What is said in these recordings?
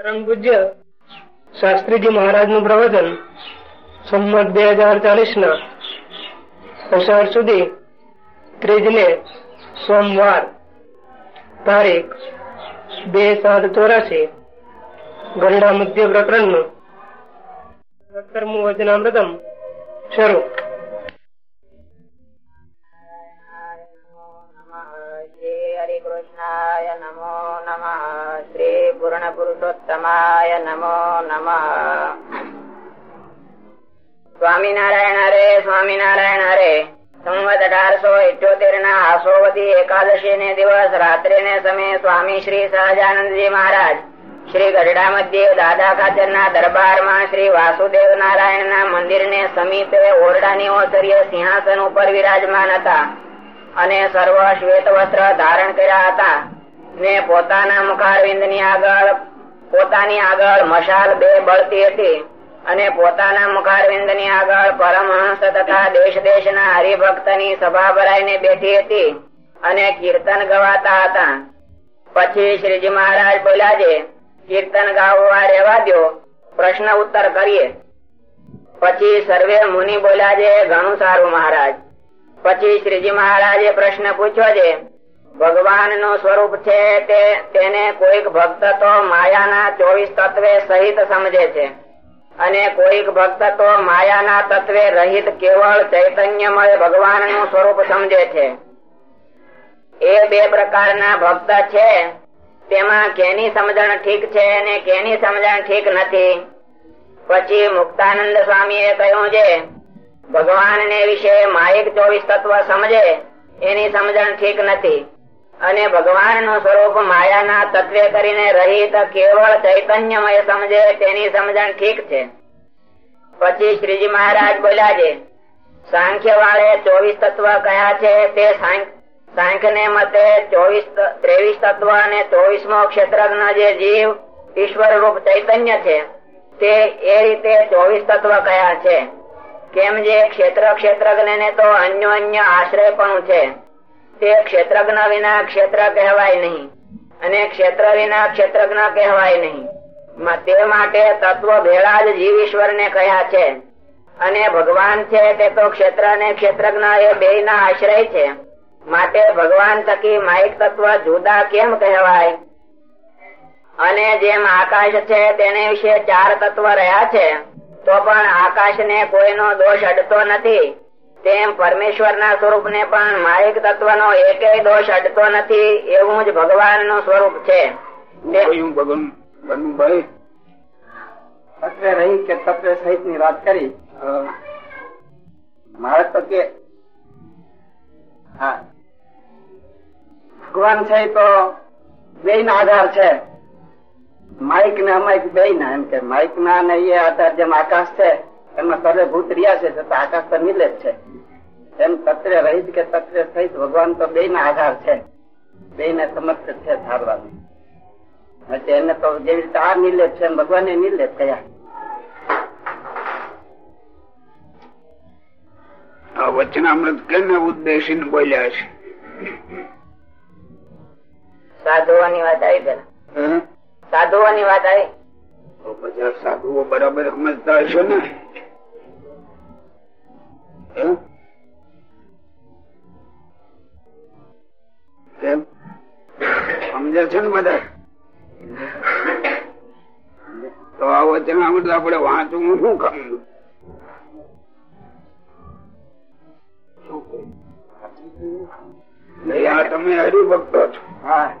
પરમ પૂજ્ય શાસ્ત્રીજી મહારાજનું પ્રવચન સંમત બે હજાર ચાલીસ ના અષાઢ સુધી ત્રીજ ને સોમવાર તારીખ બે સાત ચોરાસી ગરડા મધ્ય પ્રકરણનું સત્તરમું વચનામૃતમ શરૂ શ્રી પૂર્ણ પુરુષોત્તમાય નમો નમ સ્વામિનારાયણ હરે સ્વામિનારાયણ હરે સંવત અઢારસો ઇઠ્યોતેર ના આસોવતી એકાદશી ને દિવસ રાત્રે ને સમયે સ્વામી શ્રી સહજાનંદજી મહારાજ શ્રી ગઢડા મધ્ય દાદા ખાચર ના દરબારમાં શ્રી વાસુદેવ નારાયણ ના મંદિર ને સમીપે ઓરડાની ઓસરીએ સિંહાસન ઉપર વિરાજમાન હતા। અને સર્વ શ્વેત વસ્ત્ર ધારણ કર્યા હતા। ને પોતાના મુખારવિંદની આગળ, પોતાની આગળ મશાલ બે બળતી હતી અને પોતાના મુખારવિંદની આગળ પરમહંસ તથા દેશ દેશના હરિભક્તની સભા ભરાઈને બેઠી હતી અને કીર્તન ગવાતા હતા. પછી શ્રીજી મહારાજ બોલ્યા છે, કીર્તન ગાવવા રહેવા દો, પ્રશ્ન ઉત્તર કરીએ. પછી સર્વે મુનિ બોલ્યા છે, ઘણું સારું મહારાજ. પછી શ્રીજી મહારાજે પ્રશ્ન પૂછ્યો છે ભગવાનનું સ્વરૂપ છે તેને કોઈક ભક્ત તો માયાના ચોવીસ તત્વે સહિત સમજે છે. અને કોઈક ભક્ત તો માયાના તત્વે રહિત કેવળ ચૈતન્યમય ભગવાનનું સ્વરૂપ સમજે છે. એ બે પ્રકારના ભક્ત છે, તેમાં કેની સમજણ ઠીક છે અને કેની સમજણ ઠીક નથી. પછી મુક્તાનંદ સ્વામી એ કહ્યું છે ભગવાન ને વિશે માયક ચોવીસ તત્વ સમજે, એની સમજણ ઠીક નથી. અને ભગવાનનું સ્વરૂપ માયાના તત્વે કરીને રહીત કેવળ ચૈતન્યમય સમજે તેની સમજણ ઠીક છે. પછી શ્રીજી મહારાજ બોલ્યા છે સાંખ્ય વાળે ચોવીસ તત્વ કયા છે તે સાંખ્ય ને મતે ચોવીસ ત્રેવીસ તત્વ અને ચોવીસમો ક્ષેત્રજ્ઞ જે જીવ ઈશ્વર રૂપ ચૈતન્ય છે, તે એ રીતે ચોવીસ તત્વ કયા છે? કેમ જે ક્ષેત્ર ક્ષેત્રજ્ઞ ને તો અન્ય અન્ય આશ્રય પણ છે. તે ક્ષેત્રજ્ઞ વિના ક્ષેત્ર કહેવાય નહીં. અને ક્ષેત્ર વિના ક્ષેત્રજ્ઞ કહેવાય નહીં. તે માટે તત્વ ભેળા જ જીવ ને કહ્યા છે. અને ભગવાન છે તે તો ક્ષેત્ર ને ક્ષેત્રજ્ઞ એ બે આશ્રય છે. માટે ભગવાન થકી માઇક તત્વ જુદા કેમ કહેવાય? અને જેમ આકાશ છે તેને વિશે ચાર તત્વ રહ્યા છે, તો પણ આકાશ ને કોઈનો દોષ અડતો નથી. તેમ પરમેશ્વર ના સ્વરૂપ ને પણ માયિક તત્વ નો એક દોષ અડતો નથી, એવું જ ભગવાનનું સ્વરૂપ છે વાત કરી હા. ભગવાન છે તો બે ના આધાર છે. માઇક ને અમાઇક બે ના એમ કે માઇક ના ને એ આધાર જેમ આકાશ છે, એમાં સર્વે ભૂત રહ્યા છે છતાં આકાશ તો નીલે જ છે. એમ તત્રે રહીત કે તત્રે સહિત ભગવાન તો બે ના આધાર છે. બે ને સમર્થ છે ધારવાનું. એને તો જેવી રીતે આ નીલે છે ભગવાન એ નીલે થયા વચનામૃત કેને બોલ્યા છે? સાધુઓની વાત આવી પેલા સાધુઓની વાત આવી. બધા સાધુઓ બરાબર સમજતા હશે ને? કેમ સમજે છે ને બધા? તો આ વચનામૃત આપડે વાંચવું શું કામ? તમે હરિભક્તો છો. હા.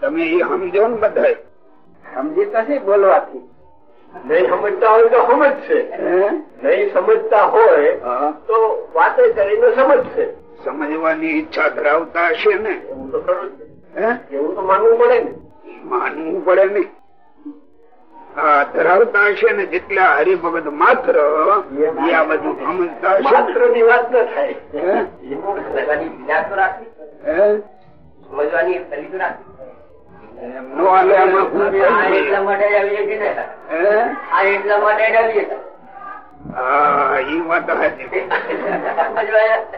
તમે એ સમજો ને બધા સમજી તો છે બોલવાથી? નહીં સમજતા હોય તો સમજશે. નહીં સમજતા હોય તો વાતે કરીને સમજશે. સમજવાની ઈચ્છા ધરાવતા હશે ને? એવું તો માનવું પડે ને માનવું પડે નઈ હા ધરાવતા હશે ને જેટલા હરિભગત માત્ર એ આ બધું સમજતા માત્રની? વાત ન થાય? સમજવાની તો રાખવી આ? એટલા માટે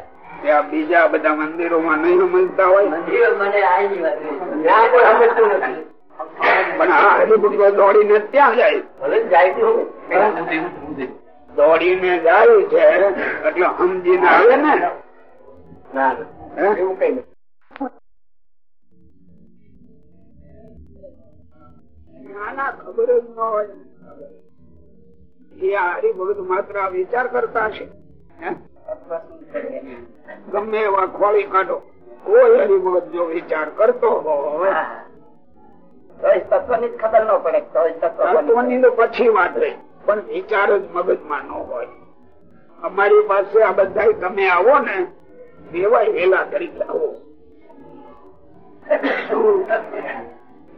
ત્યાં બીજા બધા મંદિરોમાં નહીં સમજતા હોય? પણ આ હરિભક્તો દોડીને ત્યાં જાય. ભલે જાય દોડીને જાય છે એટલે સમજીને આવે ને? એવું કઈ નાના ખબર જ ન હોય. એ હરિભગત માત્ર આ વિચાર કરતા છે હે? ગમે એવા ખોળી કાઢો. કોઈ હરિભગત જો વિચાર કરતો હોય તો જ તત્વની જ ખબર ન પડે તો જ તત્વ તત્વની તો પછી વાત રહી. પણ વિચાર જ મગજમાં ન હોય. અમારી પાસે આ બધા તમે આવો ને દેવાય વેલા તરીકે આવો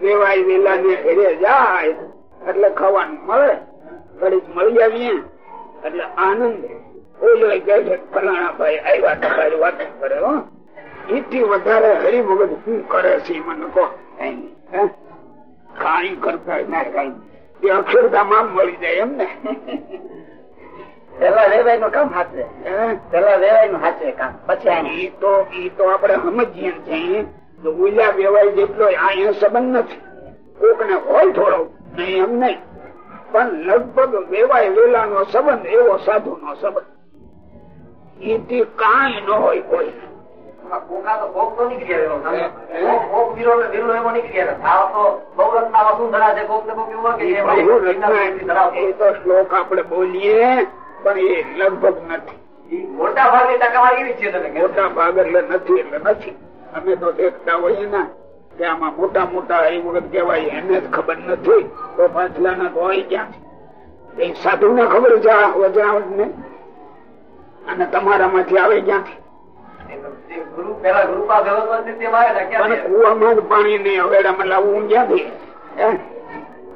દેવાય વેલા ને ઘરે જાય એટલે ખાવાનું મળે. ઘડીક મળી આવીએ એટલે આનંદ ઓલો કહે છે ફલાણા ભાઈ આવ્યા તમારી વાત કરે હો. એથી વધારે હરિભગત શું કરે છે મને કહો. કઈ કરતા ના કઈ એ અક્ષરધામાં મળી જાય એમ ને. પેલા રેવાયનું કામ હાથે. પેલા વેવાયનું હાથે કામ. પછી. ઈ તો ઈ તો આપણે સમજીએ છીએ તો વેવાય જેટલો અહીંયા સંબંધ નથી. કોક ને હોય થોડો નહીં એમ નહીં. પણ લગભગ વેવાય વેલા નો સંબંધ એવો સાધુ નો સંબંધ. ઈથી કાંઈ ન હોય કોઈ. શ્લોક બોલીએ પણ એ લગભગ નથી. મોટા ટકાવારી એવી છે મોટા ભાગ એટલે નથી એટલે નથી. અમે તો દેખતા હોઈએ ને કે આમાં મોટા મોટા એ વખત કેવાય એને જ ખબર નથી. તો પાછલા ના તો હોય ક્યાં એ સાધુ ને ખબર છે વજરાવટ ને અને તમારામાંથી આવે ક્યાંથી? જે ગુરુ પેલા ગુરુ પાસે વ્યવસ્થિત તેમાં આવે ને કુવામાં પાણી ને અવેડામાં લાવવું ક્યાંથી?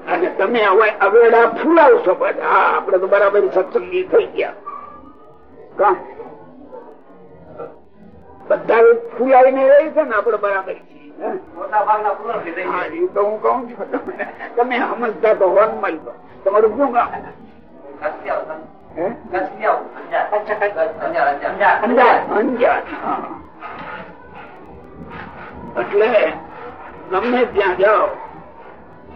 અને તમે હવે અવેડા ફૂલાવશો બધા. હા આપડે તો બરાબર સત્સંગી થઈ ગયા. કા? બધા ફૂલાઈને રહી છે ને આપડે બરાબર. તો હું કઉ છું. તમે સમજતા તો હોન મળતો તમારું શું કામ? એટલે ગમે ત્યાં જાઓ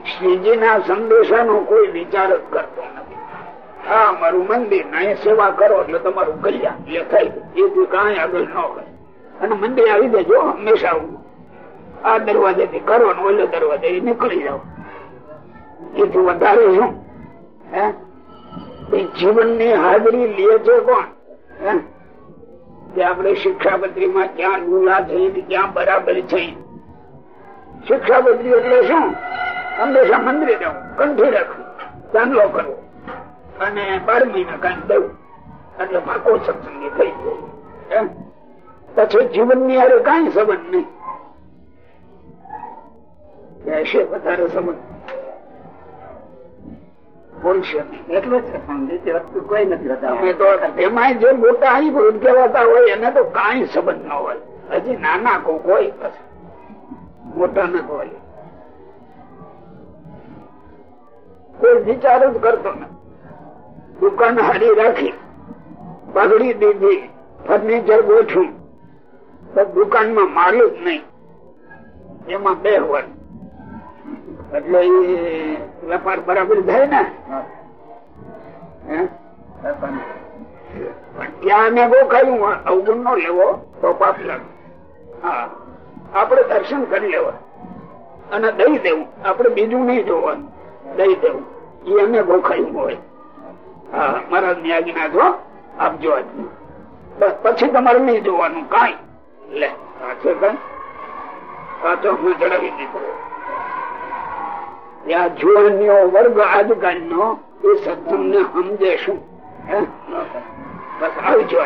શ્રીજી ના સંદેશા નો કોઈ વિચાર જ કરતો નથી. આ અમારું મંદિર અહીં સેવા કરો એટલે તમારું કલ્યાણ એ થઈ ગયું. એથી કાંઈ આગળ ન કરે અને મંદિર આવી દેજો હંમેશા આવું. આ દરવાજે થી કરો ને ઓલો દરવાજે નીકળી જાઓ. એથી વધારે શું? હે? જીવનની હાજરી લે છે કોણ? આપણે શિક્ષાપત્રી માં ક્યાં ગુલા થઈ ક્યાં બરાબર થઈ? શિક્ષાપત્રી એટલે શું? હંમેશા મંદિરે જવું, કંઠી રાખવું, ચાંદલો કરવો અને બાર મહિના કાંઈ દેવું એટલે પાકો સત્સંગી થઈ ગયો? પછી જીવનની હારે કઈ સંબંધ નહીં. વધારે સંબંધ બોલશે. એટલું જ બીજી વસ્તુ કોઈ નથી એમાં જે મોટા હોય એને તો કાંઈ સંબંધ ન હોય. હજી નાના કોક હોય મોટા ન હોય. કોઈ વિચાર જ કરતો નથી દુકાન હારી રાખી પગડી દીધી ફર્નિચર ગોઠવું. તો દુકાનમાં માલ જ નહીં. એમાં બે વર્ષ એટલે એ વેપાર બરાબર થાય ને? ત્યાં મેં કહ્યું અવગુણ નો લેવો. તો પાપ લાગે. હા. આપડે દર્શન કરી લેવા. અને દઈ દેવું. આપણે બીજું નહીં જોવાનું. દઈ દેવું. એ અમે ગોખાયું હોય. હા મારા ની આજ્ઞા જો આપજો આજ્ઞા બસ પછી તમારે નહીં જોવાનું. કઈ. લે છે કઈ. સાચો તો હું જણાવી દીધું. ત્યાં જુવાનીઓ વર્ગ આજકાલનો એ સત્સંગ ને સમજે શું? બસ આવજો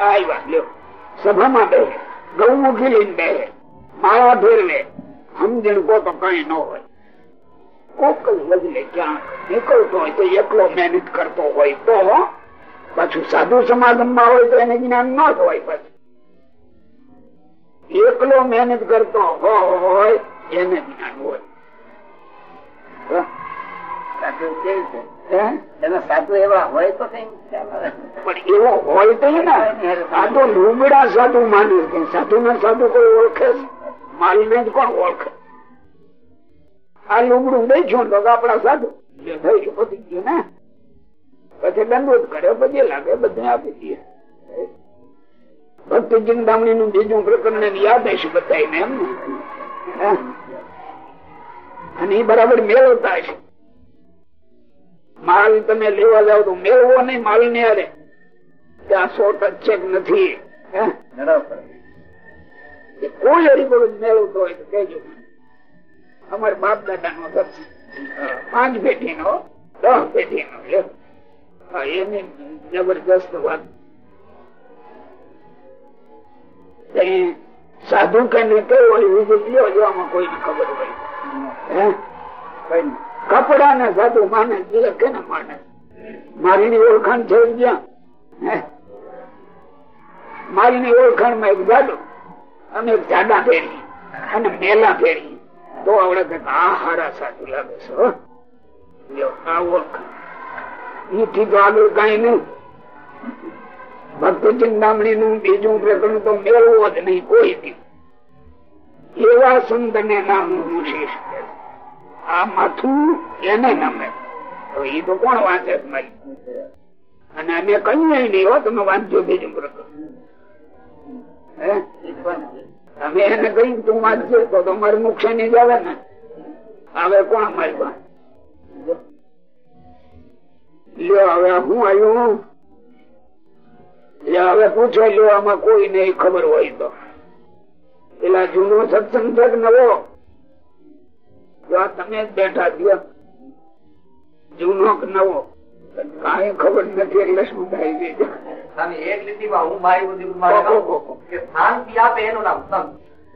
આવ્યા લ્યો સભામાં બે ગૌ ઉઠી લઈને બે માળા ફેરવે સમજણ કો તો કઈ ન હોય કોક બદલે ક્યાં નીકળતો હોય તો એકલો મહેનત કરતો હોય તો પાછું સાધુ સમાગમમાં હોય તો એને જ્ઞાન ન હોય પછી એકલો મહેનત કરતો હોય એને જ્ઞાન હોય આ લુગડું દઈશું તો આપડા સાધુ પતી ગયું ને. પછી દંડોત કરે પછી લાગે બધે આપી દઈએ ભક્તિ ચિંતામણી નું બીજું પ્રકરણ યાદ હશે બધા એમ અને એ બરાબર મેળવતા હશે. માલ તમે લેવા જાવ તો મેળવો નહીં, માલ ને અરે સો ટચ છે નથી. કોઈ હરિભગત મેળવતો હોય તો કેજો અમારે બાપ દાદા નો પાંચ પેઢી નો દસ પેઢી નો એની જબરજસ્ત વાત. સાધુ કઈ કેવું હોય વિજય લ્યો, જો આમાં કોઈને ખબર હોય. કપડા ને સાધુ માને જે કે માને? ઓળખાણ છે જ્યાં મારી ઓળખાણમાં એક જાડો અને જાડા પહેરી અને મેલા પહેરી તો આવડે કે આ સાધુ લાગે છે એથી આગળ કઈ નહીં. ભક્ત ચિંતામણી નું બીજું પ્રકરણ તો મેળવો જ નહીં કોઈ એવા સંત ને નામનું શીશ આ માથું એને નમે. એ તો કોણ વાંચે અને અમે કહ્યું નહીં તમે વાંચજો બીજું પ્રકરણ અમે એને કહ્યું તું વાંચજો, તો તમારું નુકસાન જ આવે ને? હવે કોણ મારી પાસે હવે હું આવ્યું? હવે પૂછો, લ્યો, આમાં કોઈ નહીં ખબર હોય તો. પેલા જૂનો સત્સંગ નવો જો તમે જ બેઠા થયો જૂનો કે નવો કઈ ખબર નથી એટલે શું થાય છે? એક લીટીમાં હું મારી બધી મારી કે શાંતિ આપે એનું નામ સંત.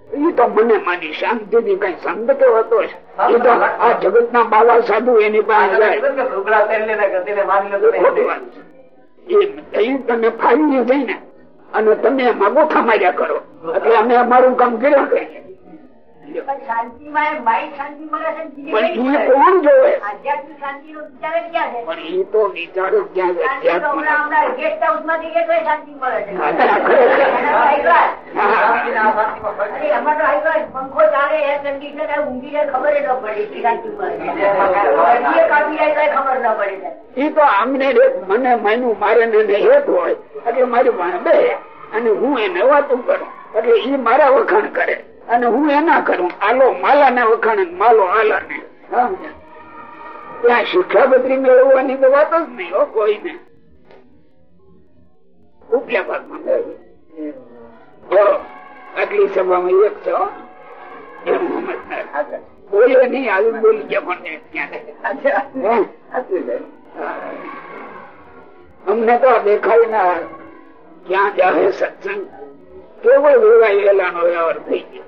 એ તો મને માની શાંતિ થી કઈ સંત હતો આ જગત ના બાવા સાધુ એની પાસે તમે છે. ફાડી જઈને અને તમે એમાં ગોઠા માર્યા કરો. એટલે અમે અમારું કામ કર્યા કરીએ. પંખો ચાલે એર કન્ડિશન ઊંઘી ખબર ન પડે શાંતિ મળે છે. ઘડીએ કાપી જાય તોય ખબર ન પડે એ તો આમને મને માન્યું મારે ને હેત હોય. એટલે મારી પાસે બે. અને હું એને વાતું કરું એટલે એ મારા વખાણ કરે. અને હું એના કરું. આલો માલા ને વખાણે માલો આલા ને ત્યાં શિક્ષાપત્રી મેળવવાની તો વાત જ નહીં હો કોઈને. ઉપલા ભાગમાં મેળવી આટલી સભામાં એક છે. બોલે નહીં આવી બોલી ગયા પણ ત્યાં અમને તો દેખાય ના. ક્યાં જાહે સત્સંગ? કેવળ વેવાયેલા નો વ્યવહાર થઈ ગયો.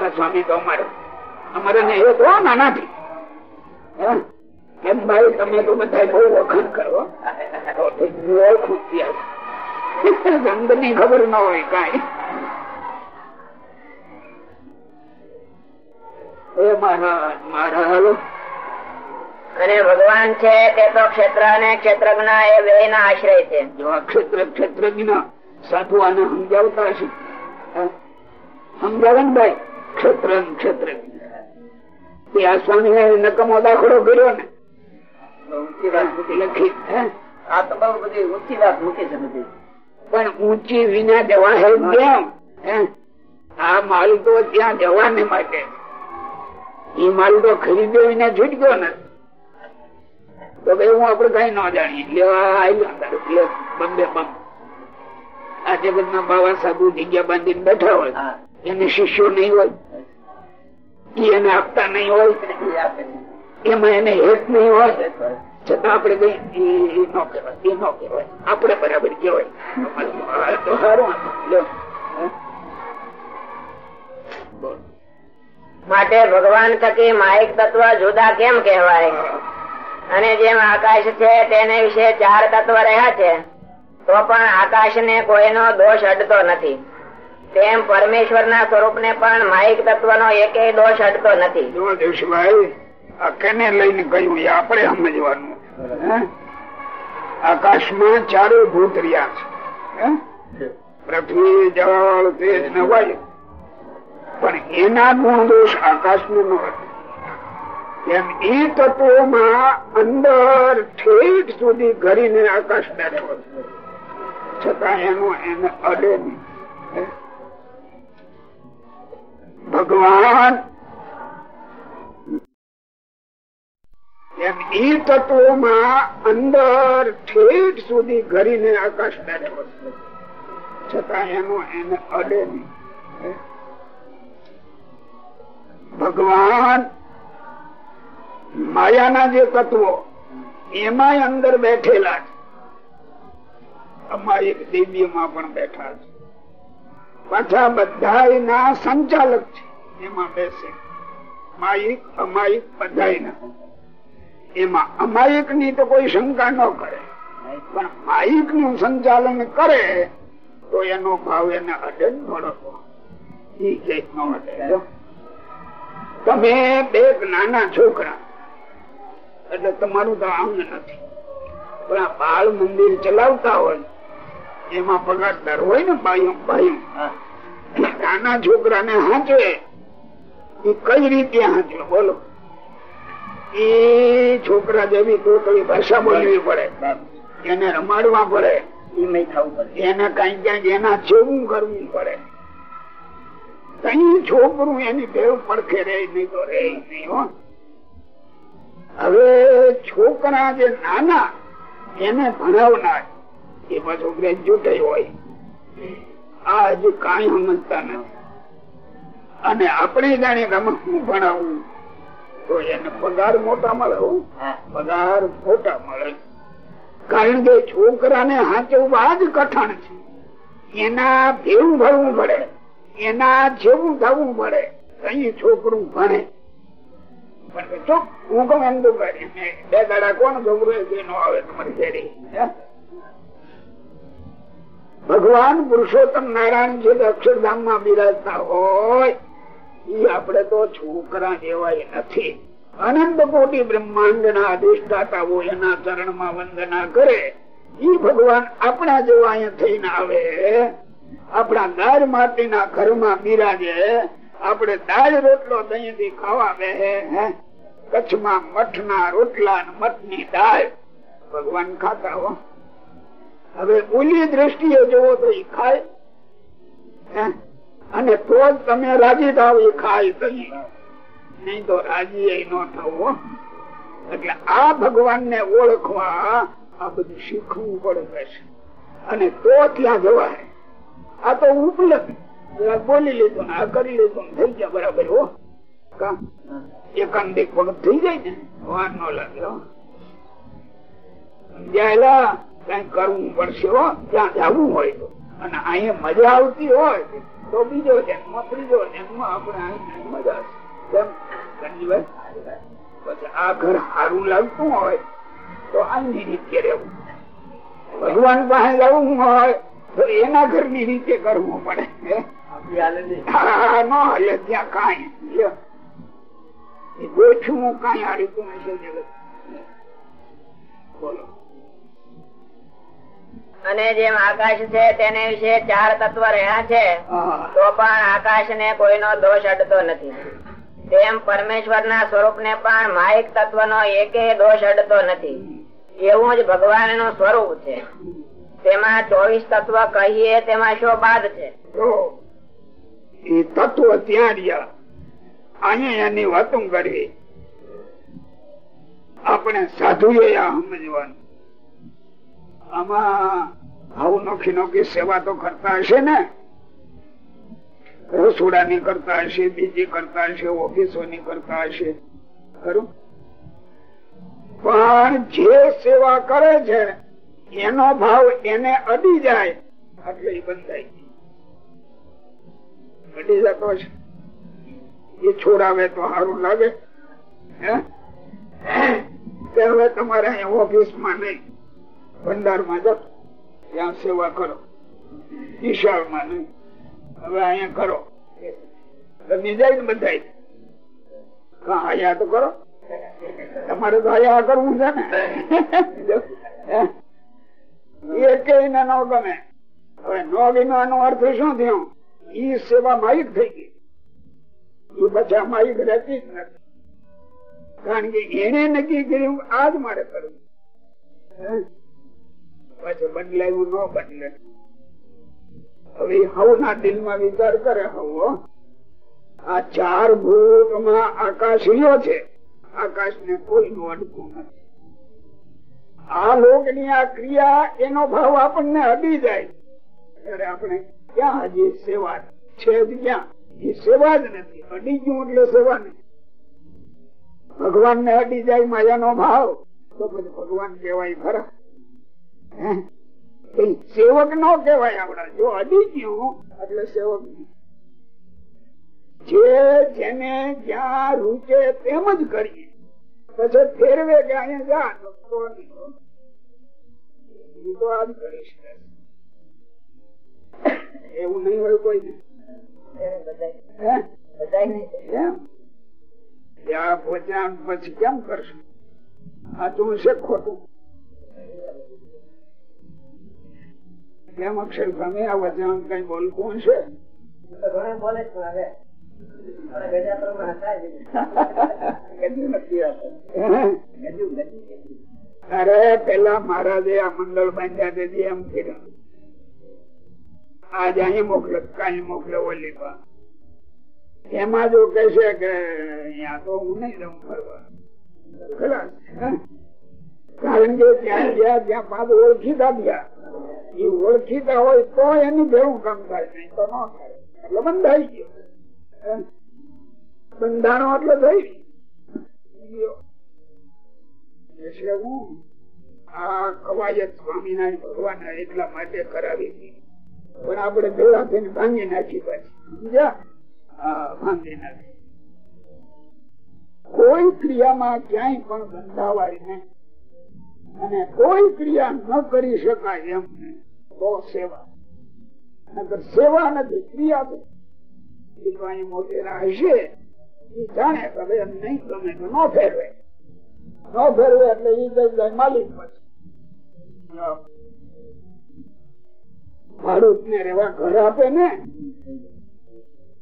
આ સ્વામી તો અમારે. અમારે ને એ તો નાનાથી એમ ભાઈ તમે તો બધા બહુ વખાણ કરો. તો તો ઓળખું સંતની ખબર ન હોય કઈ. એ મહારાજ મહારાજ અને ભગવાન છે તે તો ક્ષેત્ર અને ક્ષેત્રજ્ઞ એ બે ના આશ્રય છે. ક્ષેત્ર ક્ષેત્રજ્ઞ સાધુ આને સમજાવતા હશે. સમજાવે ને ભાઈ? ક્ષેત્ર ક્ષેત્ર ક્ષેત્રજ્ઞ આ સ્વામી નકમો દાખલો કર્યો ને. ઊંચી વાત. લખી. આ તમારું બધી ઊંચી વાત મૂકી છે બધી. પણ ઊંચી વિના જવા હે કેમ? આ માલ તો ત્યાં જવાને માટે. એ માલ તો ખરીદ્યો વિના છૂટક્યો ને. તો ભાઈ હું આપડે કઈ ન જાણીએ. લેવા આવ્યો બમ્બે બમ આ જગતમાં બાવા સાધુ જગ્યા બાંધીને બેઠા હોય. એને શિષ્યો નહીં હોય. એને આપતા નહીં હોય. એમાં એને હેત નહીં હોય. છતાં આપડે કઈ ઈ- ઈ ન કહેવાય ઈ ન કહેવાય. આપડે બરાબર કહેવાય. તો સારું. માટે ભગવાન થકી માહિક તત્વ જુદા કેમ કહેવાય? અને જેમ આકાશ છે તેને વિશે ચાર તત્વ રહ્યા છે. તો પણ આકાશ ને કોઈનો દોષ અડતો નથી. તેમ પરમેશ્વર ના સ્વરૂપ ને પણ માહિક તત્વ નો એક દોષ અડતો નથી. જો આ કેને લઈને એ આપણે સમજવાનું. ચારે ભૂત રહ્યા છે. પૃથ્વી, જળ, તેજ ન વાયુ. પણ એના ગુણ દોષ આકાશ નો ન હતો એમ અંદર ઠેઠ સુધી ઘરીને આકાશ બેઠો છતાં એનું એને અડે નહીં. ભગવાન અંદર ઠેઠ સુધી ઘરીને આકાશ બેઠો છતાં એનો એને અડે નહીં. ભગવાન, માયાના જે તત્વો એમાં અંદર બેઠેલા છે. અમાયિકમાં પણ બેઠા છે. પાછા બધા સંચાલક છે. એમાં બેસે. માયિક અમાયિક બધા એમાં અમાયિકની તો કોઈ શંકા ન કરે. પણ માયિકનું સંચાલન કરે તો એનો ભાવ એને અડે થોડો એ કે ન તમે બે નાના છોકરા. એટલે તમારું તો આમ નથી. પણ આ બાળ મંદિર ચલાવતા હોય એમાં પગારદાર હોય ને બાયું બાયું. નાના છોકરા ને હાંચવે. એ કઈ રીતે હાંચવે? બોલો. એ છોકરા જેવી તોતળી ભાષા બોલવી પડે. એને રમાડવા પડે. એને કઈ ક્યાંક એના જેવું કરવું પડે. કઈ છોકરું એની ટેવ પડખે રે નહીં તો રે નહીં હો. હવે છોકરા જે નાના એને ભણાવનાર એ છોકરા ગ્રેજ્યુએટ હોય. આ હજુ કઈ સમજતા નથી. અને આપણે જાણીએ કે આમાં શું ભણાવવું તો એને પગાર મોટા મળે પગાર મોટા મળે. કારણ કે છોકરાને હાચવવા જ કઠણ છે. એના ભેવું ભરવું પડે. એના જેવું થવું પડે. કઈ છોકરું ભણે. હું કહું એમ તો બે દાડા કોણ છોકરું નો આવે તમારી શેરી ભગવાન પુરુષોત્તમ નારાયણ જે અક્ષરધામમાં બિરાજતા હોય એ આપણે તો છોકરા જેવાય નથી. અનંત કોટી બ્રહ્માંડ ના અધિષ્ઠાતાઓ એના ચરણમાં વંદના કરે. એ ભગવાન આપણા જેવા અહીંયા થઈને આવે. આપણા દાળ માટીના ઘરમાં બિરાજે. આપણે દાળ રોટલો દહીં થી ખાવા બે કચ્છમાં મઠના રોટલા મઠની દાળ. ભગવાન ખાતા હો. હવે ઓલી દ્રષ્ટિએ જોવો તો એ ખાય. અને તો જ તમે રાજી થાવ એ ખાય દહીં નહીં તો રાજી ન થવો એટલે આ ભગવાન ને ઓળખવા આ બધું શીખવું પડે છે અને તો ત્યાં જવાય. આ તો ઉપલબ્ધ. બોલી લીધું આ કરી લીધું થઈ ગયા બરાબર, હો. એકાંતિક વખત થઈ જાય ને, વાર નો લાગ્યો સમજાયેલા? કઈ કરવું પડશે હો ત્યાં જવું હોય તો. અને અહીંયા મજા આવતી હોય તો બીજો જન્મ ત્રીજો જન્મ આપણે મજા પછી આ ઘર સારું લાગતું હોય તો આની રીતે રહેવું. ભગવાન પાસે જવું હોય તો એના ઘરની રીતે કરવું પડે. ત્યાં કઈ ગોઠવું કઈ આ રીતું હશે બોલો. અને જેમ આકાશ છે તેને વિશે ચાર તત્વ રહ્યા છે તો પણ આકાશ ને કોઈનો દોષ અડતો નથી. તેમ પરમેશ્વર ના સ્વરૂપ ને પણ માહિક તત્વ નો એકે દોષ અડતો નથી. એવું જ ભગવાનનું સ્વરૂપ છે. તેમાં ચોવીસ તત્વ કહીએ તેમાં શો બાદ છે? તત્વ ત્યાં રહ્યા. અહીંયા એની વાતું કરવી આપણે સાધુ સમજવાનું. આમાં આવું નોખી નોખી સેવા તો કરતા હશે ને? રસોડા ની કરતા હશે, બીજી કરતા હશે ઓફિસો ની કરતા હશે. ખરું? પણ જે સેવા કરે છે, એનો ભાવ એને અડી જાય, એટલે બંધાય અડી જતો છે એ છોડાવે તો સારું લાગે. હવે તમારે અહીંયા ઓફિસમાં નહીં. ભંડારમાં જાઓ ત્યાં સેવા કરો. ઈશાળમાં નહીં. હવે અહીંયા કરો. તમે જાય ને બધા હયા તો કરો? તમારે તો હયા કરવું છે ને. એ કઈ ને ન ગમે. હવે નો ગમે નો અર્થ શું થયો? ઈ સેવા માહિક થઈ ગઈ. એ બધા રહેતી જ નથી. કારણ કે એને નક્કી કર્યું, આજ મારે કરવું? પછી બદલાયું ન બદલે હવે હવના દિલમાં વિચાર કરે હવો આ ચાર ભૂતમાં આકાશ રહ્યો છે. આકાશ ને કોઈનું અડકું નથી. આ લોકની આ ક્રિયા, એનો ભાવ આપણને અડી જાય. ત્યારે આપણે ક્યાં હજી સેવા છે ક્યાં? એ સેવા જ નથી. અડી ગયું એટલે સેવા નથી ભગવાન ને અડી જાય માયાનો ભાવ. તો પછી ભગવાન કેવાય ખરા. સેવક નો કેવાય આપડા જો અડી ગયું, એટલે સેવક જે જેને જ્યાં રૂચે તેમ જ કરીએ. પછી ફેરવે કે અહીંયા જા એવું નહીં હોય કોઈ પછી કેમ કરશું? આ તું છે ખોટું. કેમ અક્ષર ગમે આ વચન કઈ બોલતું બોલે તો. અરે પેલા મહારાજે આ મંડળ બાંધ્યા તેથી એમ કર્યું આજ અહીં મોકલે કાલ મોકલે ઓલી એમાં જો કે છે કે અહીંયા તો હું નહીં રહું ફરવા. હે? કારણ કે ત્યાં ગયા, ત્યાં પાદ ઓળખીતા ગયા. એ ઓળખીતા હોય તો એનું ભેવું કામ થાય, નહીં તો ન થાય. એટલે બંધાઈ ગયો. બંધાણો એટલે થઈ ગયો. એટલે હું આ કવાયત સ્વામિનારાયણ ભગવાન એટલા માટે કરાવી હતી. પણ આપણે ભેળા થઈને ભાંગી નાખી પાછી. સમજ્યા? ભાંગી નાખી. કોઈ ક્રિયામાં ક્યાંય પણ બંધાવાય નહીં. અને કોઈ ક્રિયા ન કરી શકાય એમ. તો સેવા. નગર સેવા નથી ક્રિયા છે અહીં મોટેરા હશે. એ જાણે હવે નહીં ગમે તો ન ફેરવે. ન ફેરવે એટલે એ જઈ માલિક પછી. ભાડુત ને રેવા ઘર આપે ને?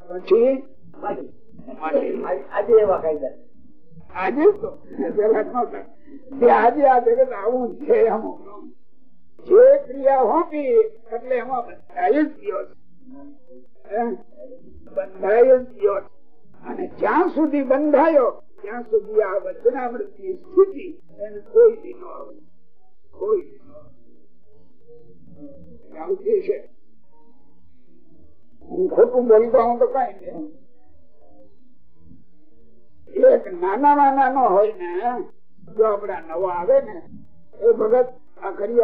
પછી? આજે એવા કાયદા. આજે તો. પેલા. તે આજે આ જગત આવું છે એમાં. જે ક્રિયા હોતી એટલે એમાં બંધાય જ ગયો. બંધાય જ ગયો અને જ્યાં સુધી બંધાયો, ત્યાં સુધી આ વચનામૃત સ્થિતિ એને કોઈ દી ન આવે કોઈ હું ખોટું બોલતા હું તો કઈ નહીં. એક નાના નાના નો હોય ને જો આપડા નવા આવે ને, એ ભગત આ કરી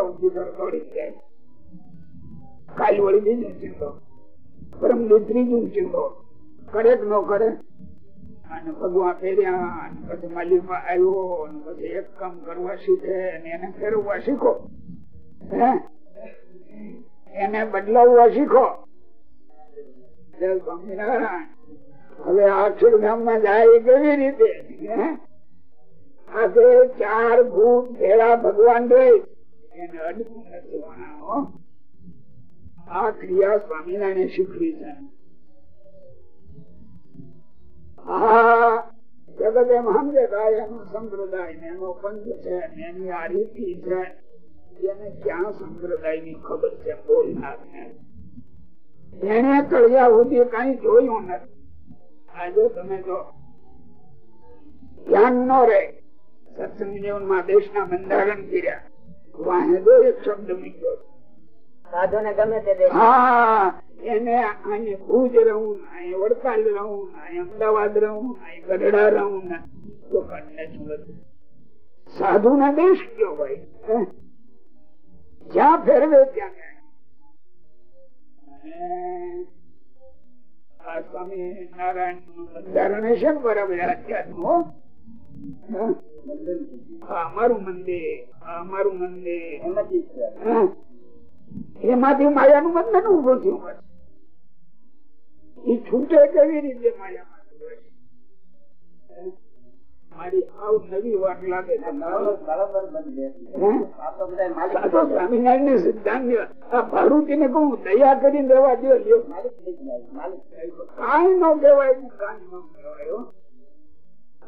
કાલ વળી બીજું ચિંતો પરમ ત્રીજું ચિંતો કરે કે ન કરે? અને ભગવાન ફેર્યા પછી માલિકમાં આવ્યો પછી એક કામ કરવા શીખે, અને એને ફેરવવા શીખો. હે? એને બદલાવવા શીખો. જય સ્વામિનારાયણ. હવે આ ગામમાં જાય કેવી રીતે? હે? ચાર ભૂત ભેળા ભગવાન રે આ ક્રિયા સ્વામિનારાયણ શીખવી છે. જગત એમ સમજે એનો સંપ્રદાય ને એનો પંથ છે એની આ રીતિ છે. એને ક્યાં સંપ્રદાયની ખબર છે? બોલનાર ને એને કળિયા સુધી કઈ જોયું નથી. આજે તમે જો ધ્યાન ન રહે. સત્સંગ બંધારણ કર્યા. વાહેદો એક શબ્દ મૂક્યો. સાધુ ને ગમે તે હા એને ભુજ રહું અહીં વડતાલ રહું અહીં અમદાવાદ રહું અહીં ગઢડા રહું ને તો કણને સુરત સાધુ ના દેશ કયો ભાઈ? જ્યાં ફેરવે ત્યાં ગયા આ સ્વામી નારાયણનું બંધારણ છે ને બરાબર અત્યારનું હા. આ અમારું મંદિર અમારું મંદિર. એમાંથી માયાનું થયું એ છૂટે કેવી રીતે માયામાંથી મારી આવ વાત લાગે છે. ને ભારૂચી કહું, દયા કરીને રહેવા દો કાંઈ ન કહેવાય ને કાંઈ ન કહેવાય.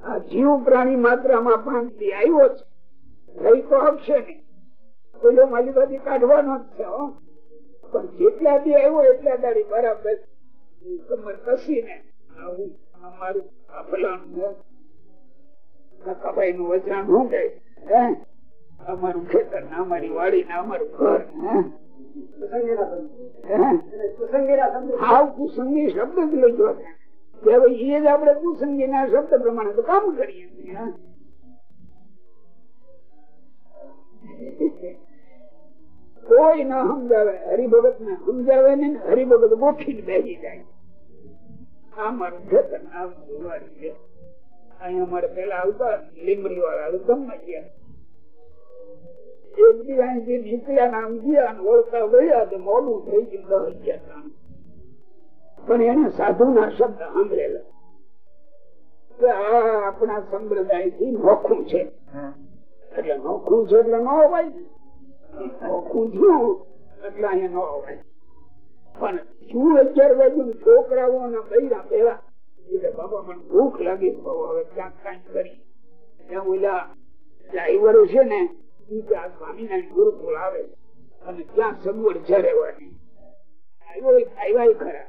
આ જીવ પ્રાણી માત્રામાં પાંચ દી આવ્યો છે. લઈ તો આવશે નહીં. પેલો મારી બધી કાઢવાનો જ છે પણ જેટલા દી આવ્યો એટલા દાડી બરાબર. કમર કસીને આવું અમારું આ ફલાણું કાકાભાઈ નું વચન શું કહે હે? અમારું ખેતર ને અમારી વાડી ને અમારું ઘર? હાવ કુસંગી શબ્દ જ લઈ કોઈ ન સમજાવે હરિભગત ને સમજાવે ને હરિભગત ગોઠીને બેસી જાય. આ મારું જતન મારું અહીંયા અમારે પેલા આવતા લીમડી વાળા ગમે ગયા એક દિવસ નીકળ્યા નામ ગયા ને ઓળખા ગયા મોડું થઈ ગયું દસ ગયા પણ એને સાધુ ના શબ્દ સાંભળેલા. આ આપણા સંપ્રદાયથી નોખું છે. એટલે નોખું છે એટલે ન અવાય. નોખું થયું એટલે અહીંયા ન અવાય. પણ શું અત્યાર બાજુ છોકરાઓ ને બૈરા પેલા એટલે બાબા મને ભૂખ લાગી બહુ હવે ક્યાંક કાંઈક કરી. ત્યાં ઓલા ડ્રાઈવરો છે ને એ ત્યાં સ્વામિનારાયણ ગુરુકુળ આવે અને ત્યાં સગવડ છે રહેવાની આવ્યો આવ્યા ખરા.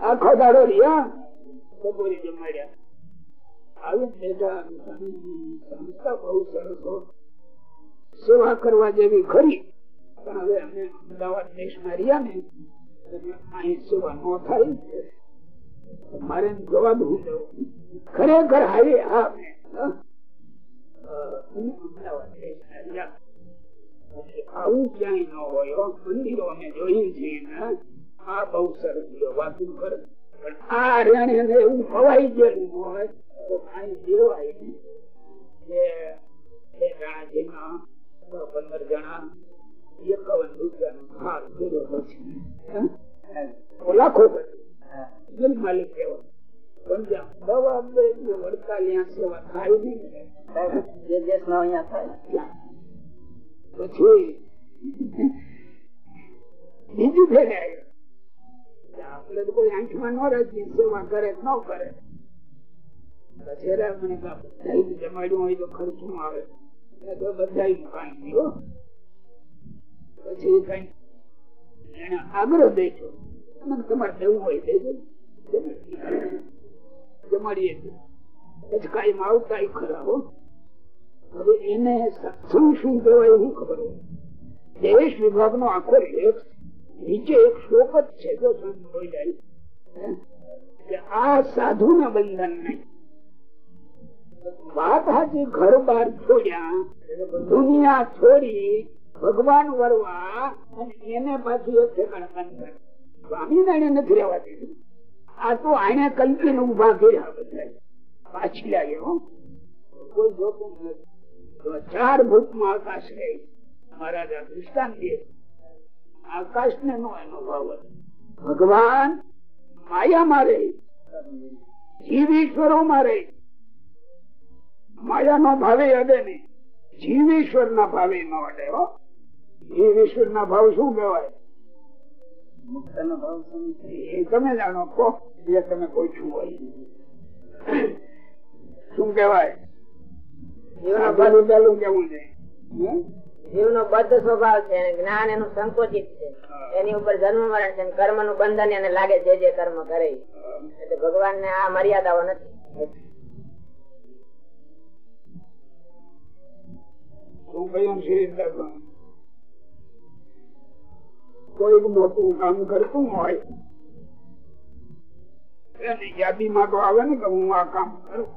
આખો દાડો સેવા કરવા જેવી ખરી પણ હવે અમે અમદાવાદ દેશમાં રહ્યા ને અહીં સેવા ન થાય મારે જવાબ હું ખરેખર હારે હા જણા પંદર જણા એકાવન રૂપિયાનો ભાગ કર્યો પછી માલિક કહેવાય બીજું ફેરે આવ્યું. તો કોઈ આંખમાં ન રાખીએ સેવા કરે ન કરે જમાડ્યું આગ્રહ દેજો તમારે દેવું હોય દેજો. જમાડીએ છીએ. પછી ખરા હો. હવે એને સત્સંગ શું કહેવાય હું ખબર દેશ વિભાગ નો આખો લેખ નીચે એક શ્લોક જ છે, જો સંત જાય. આ સાધુ ના બંધન નહીં વાત હાજી ઘર બાર છોડ્યા, દુનિયા છોડી ભગવાન વરવા અને એને પાછું એક ઠેકાણ બંધન સ્વામિનારાયણ નથી રહેવા દીધું. આ તો આને કલ્પીને ઊભા કર્યા. પાછી લાગે ચાર ભૂતમાં આકાશ રહે. મહારાજા દૃષ્ટાંત આકાશ ને નો એનો ભાવ. ભગવાન માયા રહે. જીવ ઈશ્વરો માં રહે. માયા નો ભાવે અડે નહીં. જીવ ઈશ્વર ના ભાવે ન અડે, હો. જીવ ઈશ્વર ના ભાવ શું કહેવાય? મુક્ત ભાવ શું છે? એ તમે જાણો કહો જે તમે કોઈ છું હોય. શું કેવાય? જીવનો બદ્ધ સ્વભાવ છે જ્ઞાન એનું સંકોચિત છે. એની ઉપર જન્મ મરણ છે કર્મનું બંધન એને લાગે જે જે કર્મ કરે. એટલે ભગવાન ને આ મર્યાદાઓ નથી. શું કહ્યું કોઈ મોટું કામ કરતું હોય યાદીમાં તો આવે ને કે હું આ કામ કરું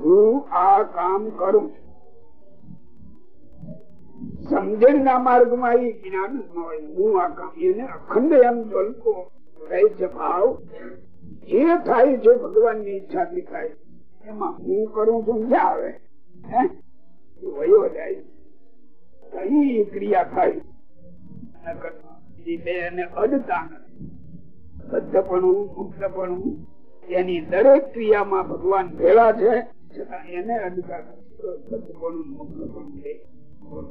હું આ કામ કરું સમજણ ના માર્ગમાં એ જ્ઞાન હોય હું આ કામ એને અખંડ એમ જોલકો રહે છે ભાવ જે થાય છે ભગવાનની ઈચ્છાથી થાય એમાં હું કરું છું ક્યાં આવે હે? વયો જાય ક્રિયા થાય બે એને અડતા નથી બદ્ધપણું મુક્તપણું એની દરેક ક્રિયામાં ભગવાન ભેળા છે છતાં એને અડતા બદ્ધપણું મુક્તપણું છે બોલો.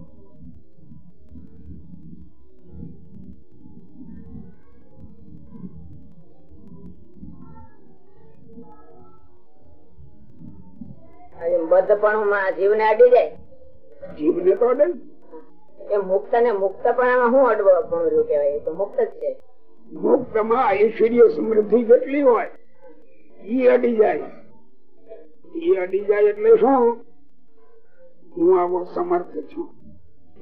માં જીવ ને અડી જાય જીવને તો અડે ને. મુક્ત ને મુક્તપણામાં શું અડવપણું રહ્યું કેવાય તો મુક્ત જ છે. મુક્તમાં ઐશ્વર્ય સમૃદ્ધિ જેટલી હોય, ઈ અડી જાય. ઈ અડી જાય એટલે શું? હું આવો સમર્થ છું.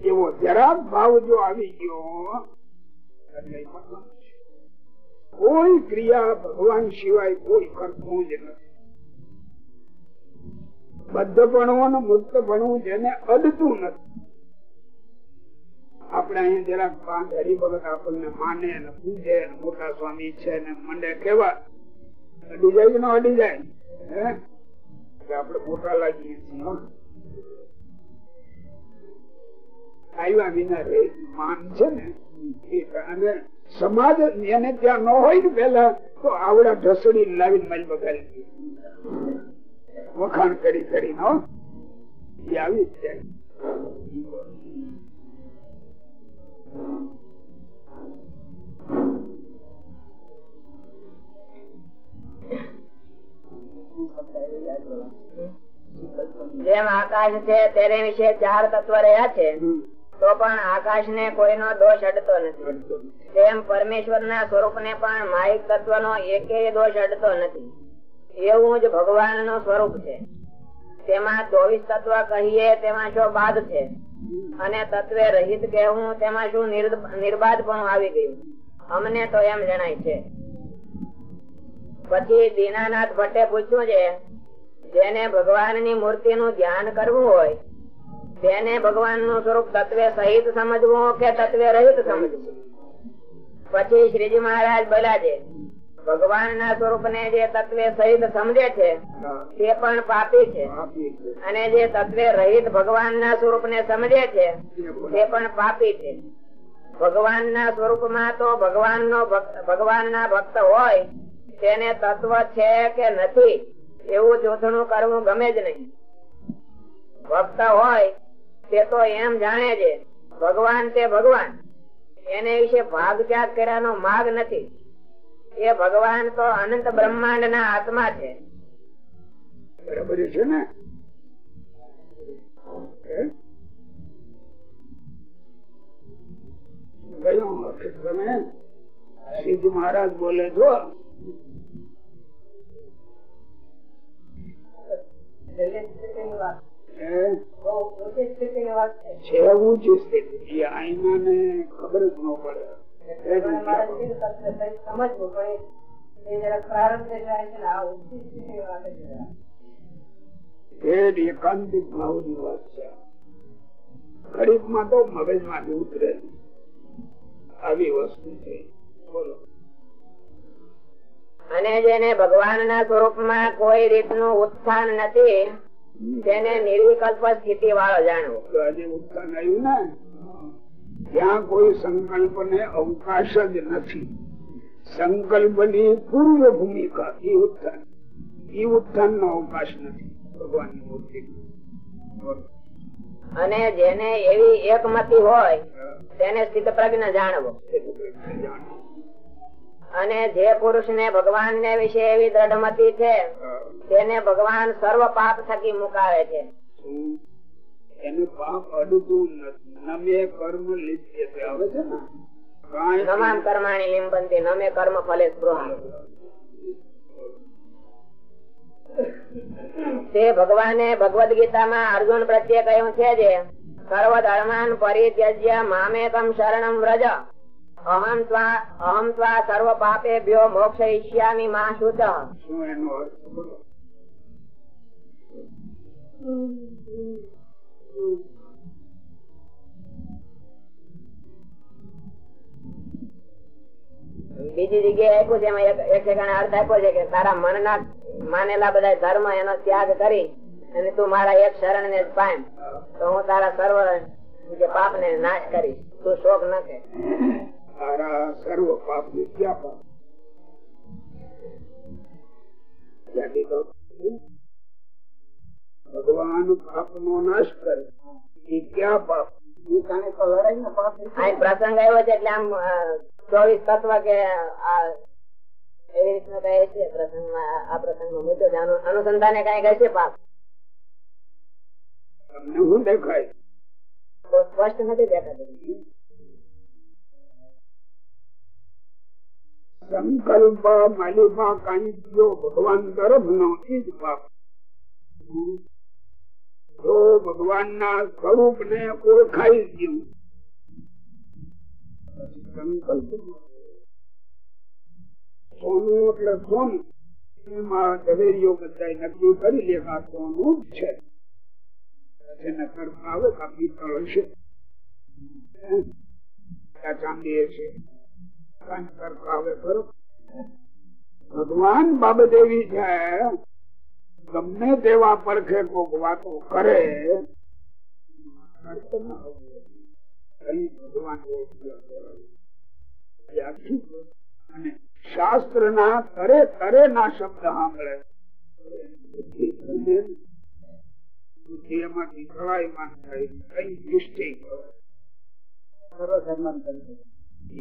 એવો જરાક ભાવ જો આવી ગયો. કોઈ ક્રિયા ભગવાન સિવાય કોઈ કરતું જ નથી. બદ્ધપણું મુક્ત ભણવું જેને અડતું નથી. આપણે અહીંયા જરાક પાંચ હરિભગત આપણને માને ને પૂજે મોટા સ્વામી છે ને મંડે કેવા? અડી જાય ન અડી જાય. હે? આપણે મોટા લાગીએ છીએ માન સમાજ એને ત્યાં ન હોય પેલા તો આવડા ઢસડી લાવીને વખાણ કરી કરીને, હો. આવી જેમ આકાશ છે તેને વિશે ચાર તત્વ રહ્યા છે તો પણ આકાશ ને કોઈનો દોષ અડતો નથી. તેમ પરમેશ્વર ના સ્વરૂપ ને પણ માહિક તત્વ નો એકેય દોષ અડતો નથી. એવું જ ભગવાનનું સ્વરૂપ છે. તેમાં ચોવીસ તત્વ કહીએ તેમાં જો બાદ છે. અને તત્વે રહિત કહેવું તેમાં શું નિર્બાધ પણ આવી ગયું. અમને તો એમ જણાય છે. પછી દીનાનાથ ભટ્ટે પૂછ્યું છે, જેને ભગવાનની મૂર્તિ નું ધ્યાન કરવું હોય, તેને ભગવાનનું સ્વરૂપ તત્વે સહિત સમજવું કે તત્વે રહિત સમજવું? પછી શ્રીજી મહારાજ બોલા છે ભગવાન ના સ્વરૂપ ને જે તત્વે સહિત સમજે છે તે પણ પાપી છે. અને જે તત્વે રહિત ભગવાન ના સ્વરૂપ ને સમજે છે તે પણ પાપી છે. ભગવાન ના સ્વરૂપમાં તો ભગવાન નો ભગવાન ના ભક્ત હોય તેને તત્વ છે કે નથી એવું જોથણું કરવું ગમે જ નહીં. ભક્ત હોય તે તો એમ જાણે છે ભગવાન તે ભગવાન એને વિશે ભાગ ત્યાગ કર્યાનો માર્ગ નથી. એ ભગવાન તો અનંત બ્રહ્માંડ ના આત્મા છે. બરાબર છે ને? હે? ગયું વખત તમે? શ્રીજી મહારાજ બોલે છો. છે ઊંચી સ્થિતિ આઈના ને ખબર જ ન પડે. એકાંતિક ભાવ વાત છે. ગરીબમાં તો મગજમાંથી ઉતરે આવી વસ્તુ છે. બોલો. અને જેને ભગવાન ના સ્વરૂપમાં કોઈ રીતનું ઉત્થાન નથી તેને નિર્વિકલ્પ સ્થિતિ વાળો જાણવો આજે ઉત્થાન આવ્યું ને? ત્યાં કોઈ સંકલ્પ ને અવકાશ જ નથી. સંકલ્પની પૂર્વ ભૂમિકા એ ઉત્થાન. એ ઉત્થાન નો અવકાશ નથી. ભગવાનની મૂર્તિ. અને જેને એવી એકમતી હોય તેને સ્થિત પ્રજ્ઞ જાણવો. અને જે પુરુષ ને ભગવાન ને વિશે એવી દ્રઢમતી છે તેને ભગવાન સર્વ પાપ થકી મુકાવે છે. એનું પાપ અડતું નથી નમે કર્મ લીધે આવે છે ને તમામ કર્માણી લિંબંતી નમે કર્મ ફલે તે ભગવાને ભગવદ ગીતામાં અર્જુન પ્રત્યે કહ્યું છે જે સર્વ ધર્માન પરિત્યજ્ય મામેકમ શરણમ વ્રજ. અહમ ત્વા અહમ ત્વા સર્વ પાપેભ્યો મોક્ષયિષ્યામિ મા શુચ. શું એનો અર્થ બીજી જગ્યાએ આપ્યું છે, એમાં એક ઠેકાણે અર્થ આપ્યો છે કે તારા મનના માનેલા બધા ધર્મ એનો ત્યાગ કરી અને તું મારા એક શરણ ને પામ. તો હું તારા સર્વ પાપ ને નાશ કરીશ. તું શોક નથી સર્વ પાપ ભગવાન પાપ નો નાશ કરે. એ ક્યાં પાપ? એ કારણે તો લડાઈ નો પાપ અહીં પ્રસંગ આવ્યો છે એટલે આમ ચોવીસ તત્વ કે એવી રીતનું કહે છે પ્રસંગમાં આ પ્રસંગમાં મૂક્યો અનુસંધાને કઈ કહે છે પાપ? તમને શું દેખાય? સ્પષ્ટ નથી દેખાતું. સંકલ્પ માલિકા કઈ ભગવાન તરફ નો એ જ પાપ. જો ભગવાન ના સ્વરૂપ ને ઓળખાઈ ગયું. સંકલ્પ સોનું એટલે સોનું. એમાં ઝવેરીઓ બધા નક્કી કરી લે સોનું છે. આવે કે આ પિત્તળ ચાંદી હશે. કાંઈ આવે ખરો ભગવાન બાબત એવી છે. ગમે તેવા પરખે કોક વાતો કરે અને શાસ્ત્ર ના તરે તરે ના શબ્દ સાંભળે. એમાંથી ખળાઈમાન થાય, કઈ નિશ્ચય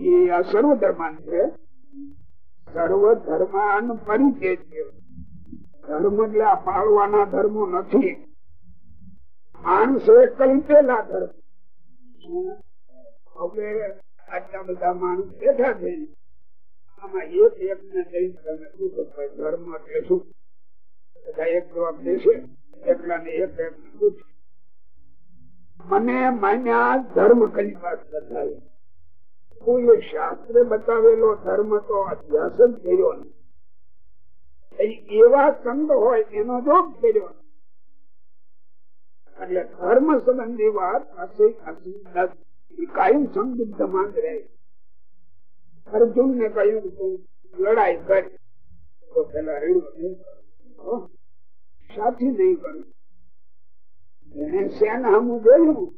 એ આ સર્વ ધર્માન છે. સર્વ ધર્માન પરિચય છે. ધર્મ એટલે આ પાળવાના ધર્મો નથી. માણસે કલ્પેલા ધર્મ? હવે આટલા બધા માણસ બેઠા છે. મને માન્યા ધર્મ કઈ વાત બતાવી? કોઈ શાસ્ત્રે બતાવેલો ધર્મ તો અભ્યાસ જ થયો નથી. એવા સંત હોય એનો જોગ કર્યો. એટલે ધર્મ સંબંધી વાત કાયમ સંદિગ્ધ માંગ રહે. અર્જુન ને કહ્યું લડાઈ કરી. તો પેલા રેડું. સાથી નહીં કરું. એને સેના હું જોયું?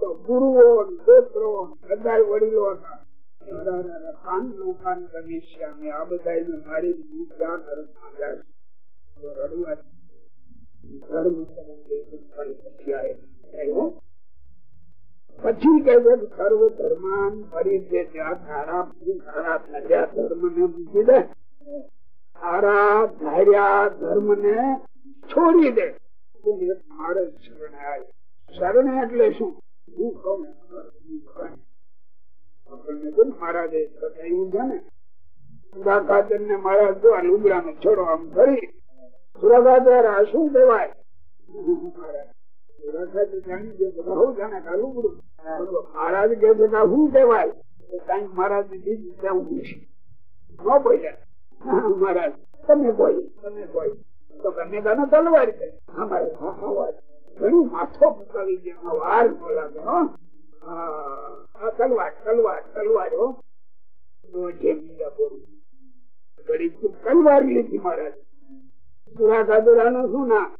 તો ગુરુઓ, ગોત્રો બધા વડીલો હતા. પછી સર્વ ધર્માન ધર્મ ને મૂકી દે સારા ધાર્યા ધર્મ ને છોડી દે મારે શરણે આવે શરણે એટલે શું? હું કહું. મહારાજે બતાવ્યું છે ને ખાતર ને મહારાજ છોડો આમ કરી. સુરા ખાતર આ શું કહેવાય? મહારાજ કે છે કે શું કહેવાય? કઈ મહારાજ ને બીજું કેવું ન બોલ્યા મહારાજ, તમે કોઈ તમે કોઈ તો ગમે તને તલવાર છે અમારે ઘણું માથો પકાવી દે. વાર બોલાવે તલવાર તલવાર તલવાર તલવાર લીધી મહારાજ. સુરા કાદુરા નું શું ના?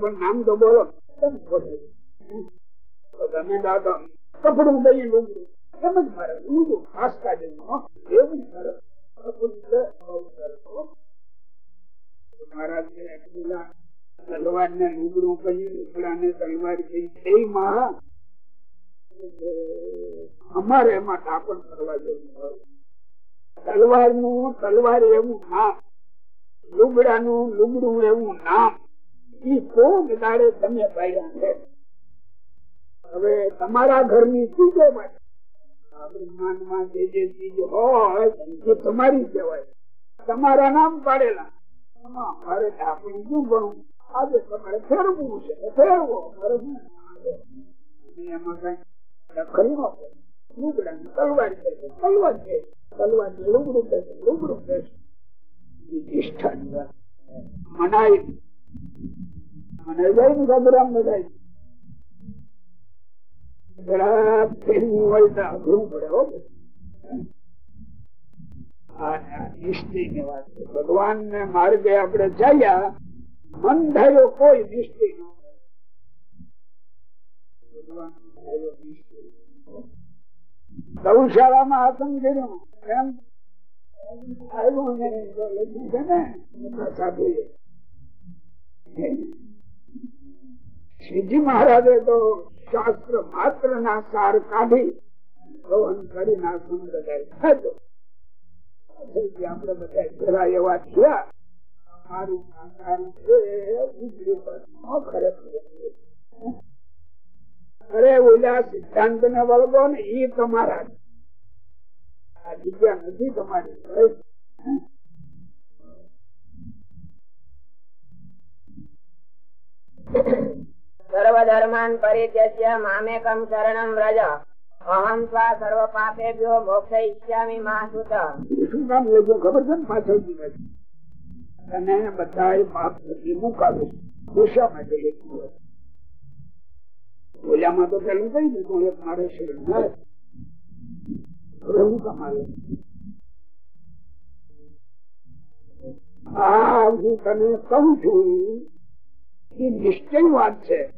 પણ નામ તો બોલો. તમે દાદા, કપડું દઈ સરસ મહારાજ તલવાર ને લુગડું કહ્યું લુગડા ને તલવાર કહી એમાં અમારે એમાં ઢાંકણ કરવા જવું તલવારનું તલવાર એવું નામ. લુગડા નું લુગડું એવું નામ. ઈ કોક દાડે તમે પાડ્યા છે? હવે તમારા ઘરની ચીજો માટે જે જે ચીજ હોય, એ તમારી કહેવાય. તમારા નામ પાડેલા. એમાં મારે ઢાંકણું શું ભણવું આજે તમારે ફેરવું છે ફેરવો જાય ભગવાન ને માર્ગે આપણે ચાલ્યા મન કોઈ નિશ્ચય ન મહારાજે તો શાસ્ત્ર માત્ર ના સાર કાઢી ગૌહન કરી ના સુંદર આપડે બધા એવા થયા. અરે ઓલા સિદ્ધાંત ને વળગો ને એ તમારા આ જગ્યા નથી તમારી. સર્વ ધર્માન પરિત્યજ્ય મામેકમ શરણમ વ્રજ. અહમ સ્વા સર્વ પાપેભ્યો મોક્ષ ઈચ્છામિ મા સુત શું કામ લખ્યું ખબર છે ને લખ્યું. અને બધા પાપ નથી મુકાવે. ખુશા માટે હોય. ઓલામાં તો પેલું કઈ દીધું, એક મારે શરણ ના કમાવે હું તને કહું છું, એ નિશ્ચય વાત છે.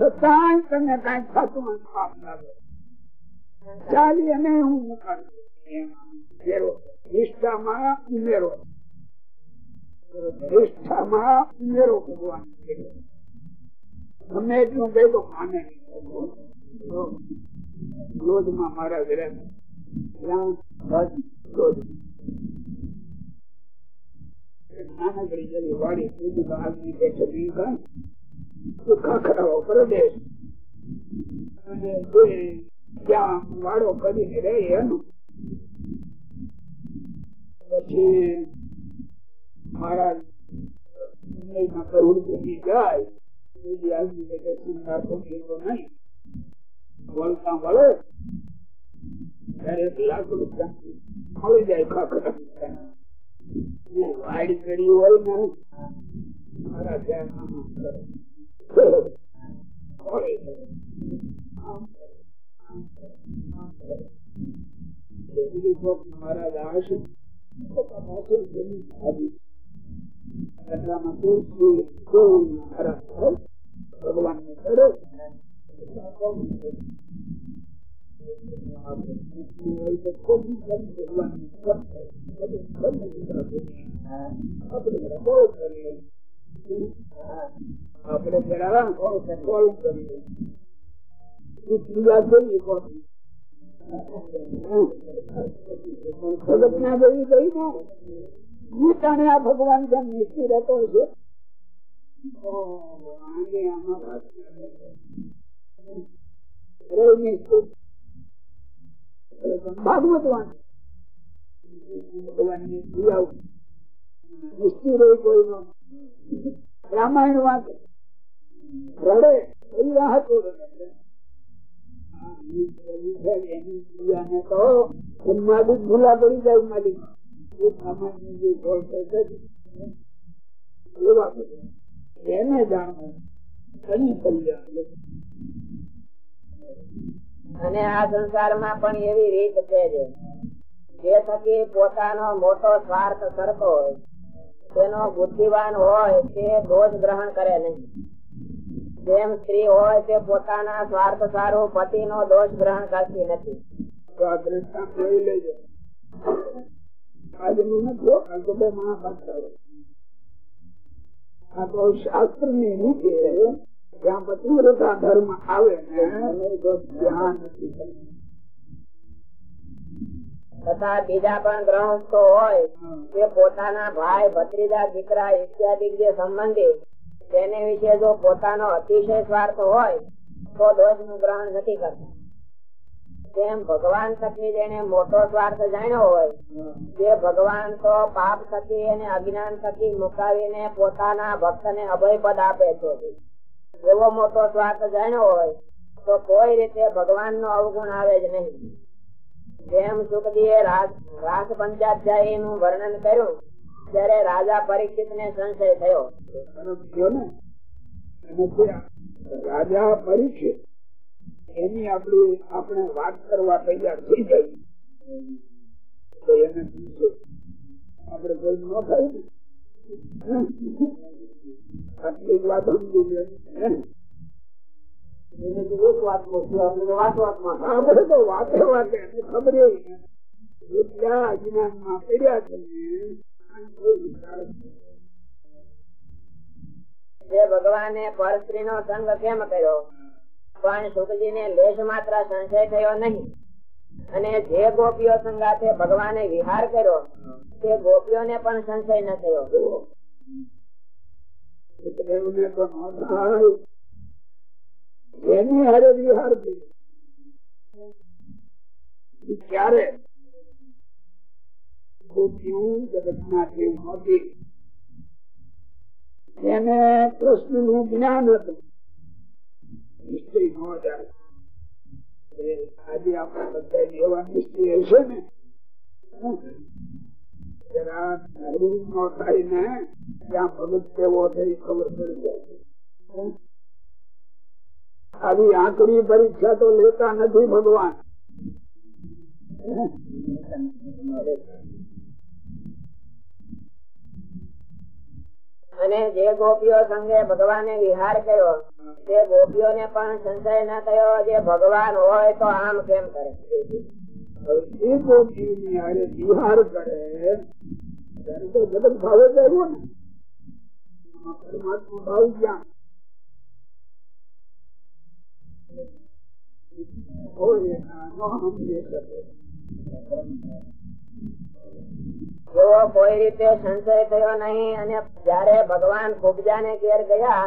છતાંય તને કઈ થતું હોય પાપ લાગે. ચાલી અને હું ફેરો. નિષ્ઠામાં ઉમેરો. નિષ્ઠામાં ઉમેરો વાડી અને ત્યાં વાડો કરીને રહે એનું. પછી મારા પ્રવૃત્તિ જાય વળતા વળે ત્યારે લાખ રૂપિયા મળી જાય મારા મહારાજ આવશે ભગવાન ને કરે આપડે પેલા કોલ કરીએ બીજા જોઈએ કોણ જગત ના જેવી ગઈ ને ગીતાને આ ભગવાન જેમ નિશ્ચિત રહેતો છે. ભાગવત વાંચ નિશ્ચિત રહે રામાયણ વાંચે. રડે એવી રાહત માલિક ભૂલા કરી જાય માલિક અને આ સંસારમાં પણ એવી રીત છે જે થકી પોતાનો મોટો સ્વાર્થ કરતો હોય, તેનો બુદ્ધિવાન હોય તે દોષ ગ્રહણ કરે નહીં. જેમ સ્ત્રી હોય તે પોતાના સ્વાર્થ સારું પતિ નો દોષ ગ્રહણ કરતી નથી. શાસ્ત્રની નીચે જ્યાં પતિવ્રતા ધર્મ આવે તથા બીજા પણ ગ્રહસ્થો હોય તે પોતાના ભાઈ, ભત્રીજા, દીકરા ઇત્યાદિ જે સંબંધી, તેને વિશે જો પોતાનો અતિશય સ્વાર્થ હોય, તો ધ્વજનું ગ્રહણ નથી કરતા. તેમ ભગવાન થકી જેને મોટો સ્વાર્થ જાણ્યો હોય તે ભગવાન તો પાપ થકી અને અજ્ઞાન થકી મુકાવીને પોતાના ભક્ત ને અભય આપે છે. એવો મોટો સ્વાર્થ જાણ્યો હોય, તો કોઈ રીતે ભગવાન નો અવગુણ આવે જ નહીં. જેમ સુખજીએ રાસ પંચાધ્યાયી નું વર્ણન કર્યું, ત્યારે રાજા પરીક્ષિત ને? સંશય થયો રાજા પરીક્ષિત એની આપડી આપણે વાત કરવા તૈયાર થઈ જાય. તો એને આપડે કોઈ ન થાય આટલી વાત સમજી લે. ભગવાને પરસ્ત્રી નો સંગ કેમ કર્યો? પણ સુખજી ને લેશ માત્ર સંશય થયો નહીં. અને જે ગોપીઓ સંગાથે ભગવાને વિહાર કર્યો, તે ગોપીઓને પણ સંશય ન થયો. એની હારે વિહાર ક્યારે? ગોપીઓ જગતના દેવ નહોતી એને કૃષ્ણનું જ્ઞાન હતું. નિશ્ચય ન જાય આજે આપણે બધા એવા નિશ્ચય છે ને ત્યાં ભગત કેવો થઈ ખબર પડી જાય. આવી આંકડી પરીક્ષા તો લેતા નથી ભગવાન. અને જે ગોપીઓ સંગે ભગવાને વિહાર કર્યો તે ગોપીઓને પણ સંશય ના થયો જે ભગવાન હોય તો આમ કેમ કરે? એ ગોપીઓની હારે વિહાર કરે? ત્યારે તો જગત ભાવે જ ને. પરમાત્મા ભાવ ક્યાં? હોય એના ન સમજી શકે. જો કોઈ રીતે સંશય થયો નહીં અને જયારે ભગવાન ખુબજા ને ઘેર ગયા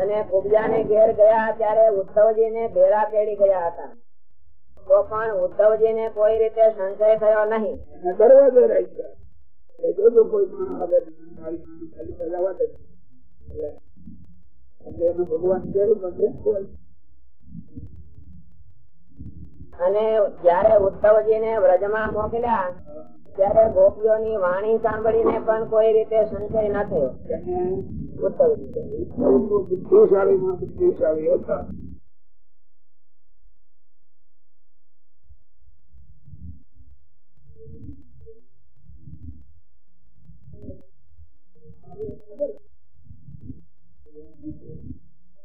અને ખુબજા ને ઘેર ગયા ત્યારે ઉદ્ધવજી ને ભેળા પેડી ગયા હતા. તો પણ ઉદ્ધવજી ને કોઈ રીતે સંશય થયો નહીં. દરવાજે રહી ગયા કોઈ ભગવાન અને જયારે ઉદ્ધવજી ને વ્રજમાં મોકલ્યા ત્યારે ગોપીઓ ની વાણી સાંભળીને પણ કોઈ રીતે સંશય ન થયો.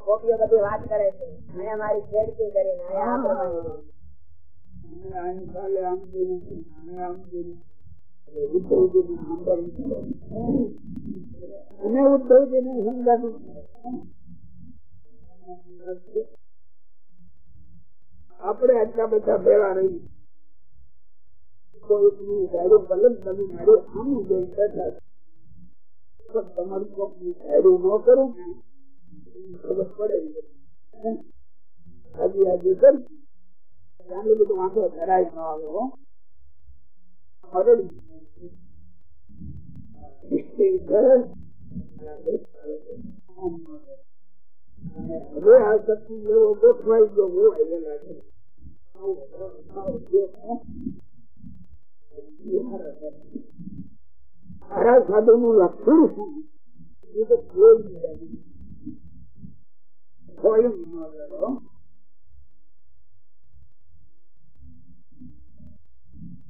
ગોપીઓ બધી વાત કરે છે. મેં મારી ખેડતી કરીને અહીંયા આ પ્રમાણે. અને ઉદ્ધવજી ને સમજાતું આપણે આટલા બધા ભેળા રહી તમારું કોક નું ન કરું ખબર પડે આજે આજે કરી ત્યાં બધું વાંધો ધરાય ન આવે હો હવે આ શક્તિ એવો ગોઠવાઈ ગયો બહુ આવેલા છે સારા સાધુ નું લક્ષણ શું એ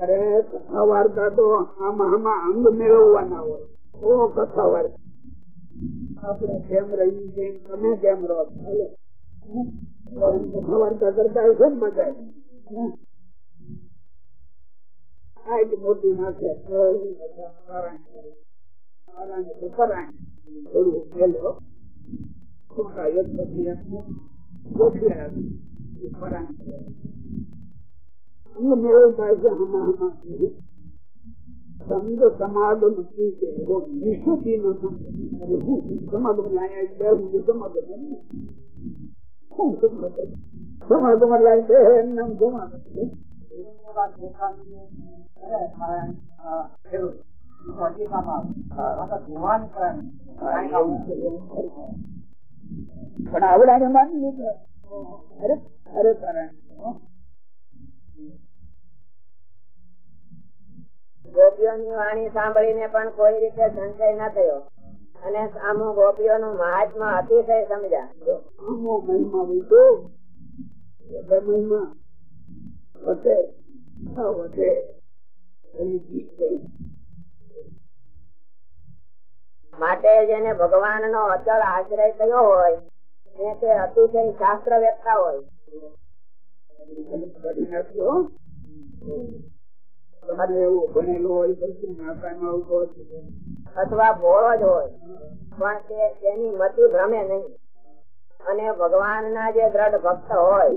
અરે કથા વાર્તા તો આમાં અંગ મેળવવાના હોય. તો કથા વાર્તા. આપણે કેમ રહી છે તમે કેમ રહો? કથા વાર્તા કરતા હશે ને બધા આ મોટી નાખે થોડું પેલો ખોટા એક પછી એક ગોઠવ્યા પરાણ સમજ સમાગમ છે વિશુદ્ધિ નો સમાગમ સમાગમ લાગે નામ સમાગમ પણ આવડાને માની લીધો અરે અરે કારણ ગોપીઓની વાણી સાંભળીને પણ કોઈ રીતે સંશય ન થયો. અને સામુ ગોપીઓનું મહાત્મા અતિશય સમજ્યા. માટે જેને ભગવાન નો અચળ આશ્રય થયો હોય ને તે અતિશય શાસ્ત્ર વેચતા હોય અથવા ભોળો જ હોય, પણ તેની મતિ ભ્રમે નહીં. અને ભગવાન ના જે દ્રઢ ભક્ત હોય,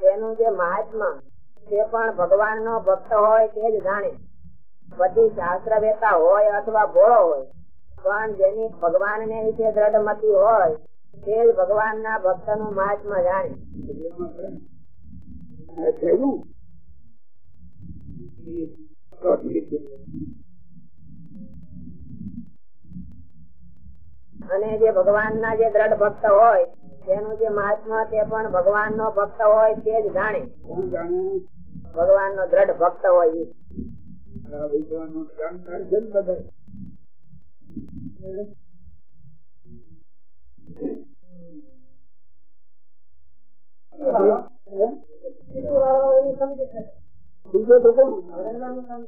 તેનું જે મહાત્મા, તે પણ ભગવાન નો ભક્ત હોય તે જ જાણે. પછી શાસ્ત્ર વેતા હોય અથવા ભોળો હોય, પણ જેની ભગવાન ને વિશે દ્રઢ મતિ હોય, તે જ ભગવાન ના ભક્તનું મહાત્મા જાણે અને જે ભગવાન ના જે દ્રઢ ભક્ત હોય, તેનું જે મહાત્મા તે પણ ભગવાન નો ભક્ત હોય તે જ જાણે. ભગવાન નો દ્રઢ ભક્ત હોય સમજી આ કરવા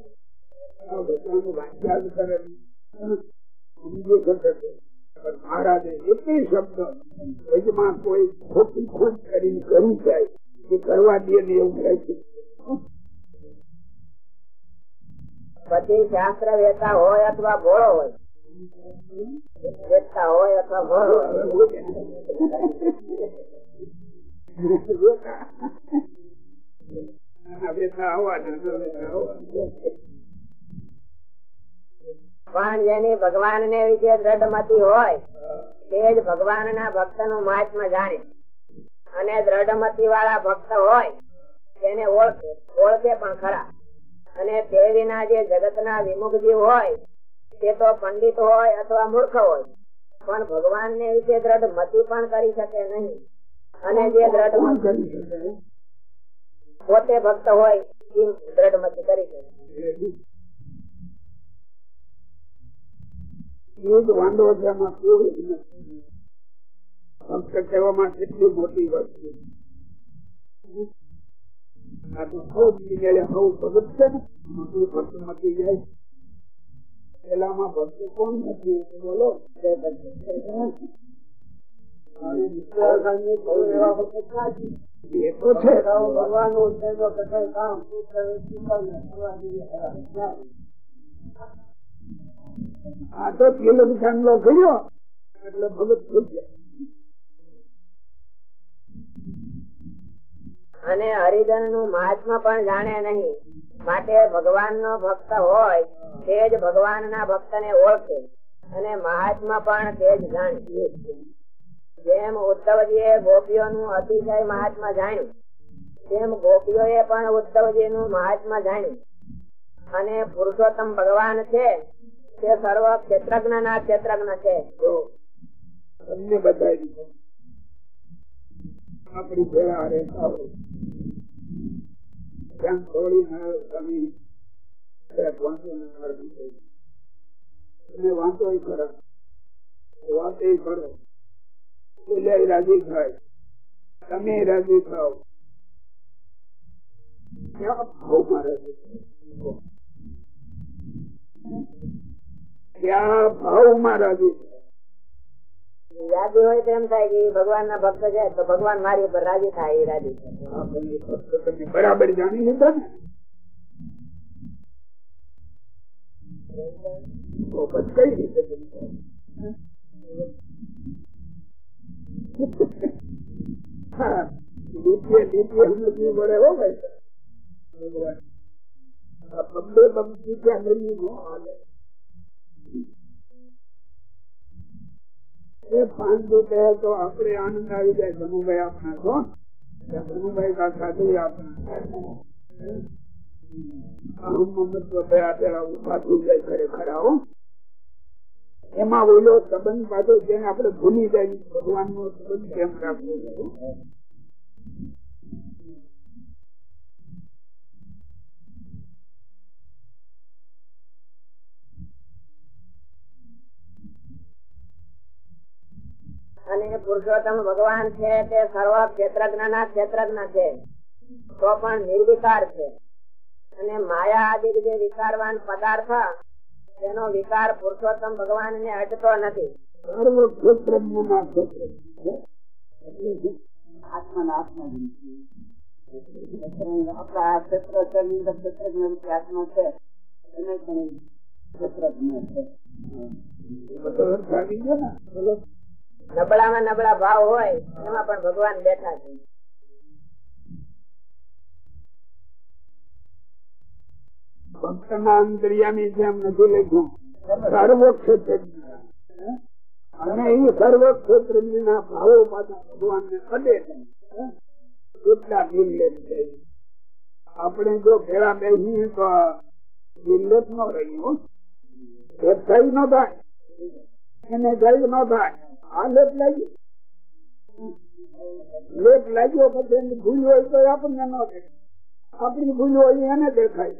દે ને એવું થાય છે પછી શાસ્ત્ર વેતા હોય અથવા ભોળો હોય. વેચતા હોય અથવા ભોળો હોય. પણ જેની ભગવાન ને વિશે દ્રઢ મતી હોય, તે જ ભગવાન ના ભક્તનું મહાત્મા જાણે. અને દ્રઢ મતી વાળા ભક્ત હોય, તેને ઓળખે ઓળખે પણ ખરા. અને તે વિના જે જગત ના વિમુખ જીવ હોય, તે તો પંડિત હોય અથવા મૂર્ખ હોય, પણ ભગવાન ને વિશે દ્રઢ મતી પણ કરી શકે નહીં. અને જે દ્રઢ પોતે ભક્ત હોય દ્રઢ મત કરી શકે. એ જ વાંધો છે એમાં કોઈ જ નથી. ભક્ત કહેવામાં ભક્ત કોણ નથી? બોલો આ તો તિલક ચાંદલો કર્યો એટલે ભગત થઈ ગયા અને હરિજનનું મહાત્મા પણ જાણે નહીં. માટે ભગવાન નો ભક્ત હોય તે જ ભગવાન ના ભક્ત ને ઓળખે અને મહાત્મા પણ તે જ જાણે. જેમ ઉદ્ધવજી એ ગોપીઓ નું અતિશય મહાત્મા જાણ્યું, તેમ ગોપીઓ પણ ઉદ્ધવજી નું મહાત્મા જાણ્યું. અને પુરુષોત્તમ ભગવાન છે, તે સર્વ ક્ષેત્રજ્ઞ ના ક્ષેત્રજ્ઞ છે. તમને બતાવી આપણી ભેળા રહેતા હોય. ત્યાં થોડી તમે વાંચો ને અર્થ થઈ વાંચો કરો એટલે રાજી થાય તમે રાજી થાવ રાજી હોય તેમ થાય કે ભગવાન ના ભક્ત છે તો ભગવાન મારી ઉપર રાજી થાય એ રાજી બધી બરાબર જાણી લીધા ને કઈ રીતે એ પાંચ રૂપિયા તો આપણે આનંદ આવી જાય ધનુભાઈ આપણા છો ધનુભાઈ કા સાથે આપણા એમાં ઓલો સંબંધ પાછો જેને આપણે ભૂલી જાય ભગવાન નો સંબંધ કેમ રાખવો અને પુરુષોત્તમ ભગવાન છે તે સર્વ ક્ષેત્રજ્ઞ ના ક્ષેત્રજ્ઞ છે. તો પણ નિર્વિકાર છે. અને માયા આદિ જે વિકારવાન પદાર્થ તેનો વિકાર પુરુષોત્તમ ભગવાન ને અટતો નથી. નબળામાં નબળા ભાવ હોય, એમાં પણ ભગવાન બેઠા છે. ભક્તના અંતર્યામી છે એમ નથી લખ્યું સર્વ ક્ષેત્ર અને એ સર્વ ક્ષેત્ર ભાવો પાછા ભગવાન ને છે. એટલા નિર્લેપ આપણે જો ભેળા બેસીએ તો નિર્લેપ ન રહ્યું થઈ ન થાય. એને થઈ ન થાય. આ લેપ લાગ્યો. લેપ લાગ્યો પછી ભૂલ હોય તો આપણને ન દેખાય. આપણી ભૂલ હોય એને દેખાય.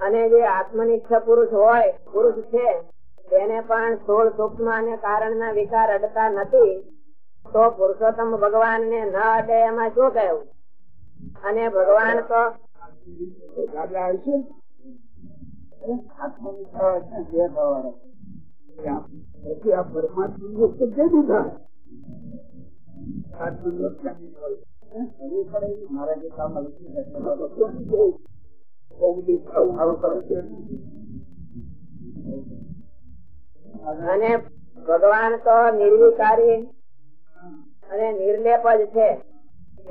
અને જે આત્મનિષ્ઠ પુરુષ હોય, પુરુષ છે, તેને પણ સ્થૂળ સૂક્ષ્મ અને કારણ ના વિકાર અડતા નથી, તો પુરુષોત્તમ ભગવાન ને ન અડે એમાં શું કહેવું? અને ભગવાન તો તો દાદા હશે આત્મનિષ્ઠા હોય છે ને જે ભાવ પછી આ પરમાત્મા નું તો કેવું થાય આત્મનિષ્ઠાની હોય. કરવી પડે મારા જે કામ અને ભગવાન તો નિર્વિકારી અને નિર્લેપ જ છે.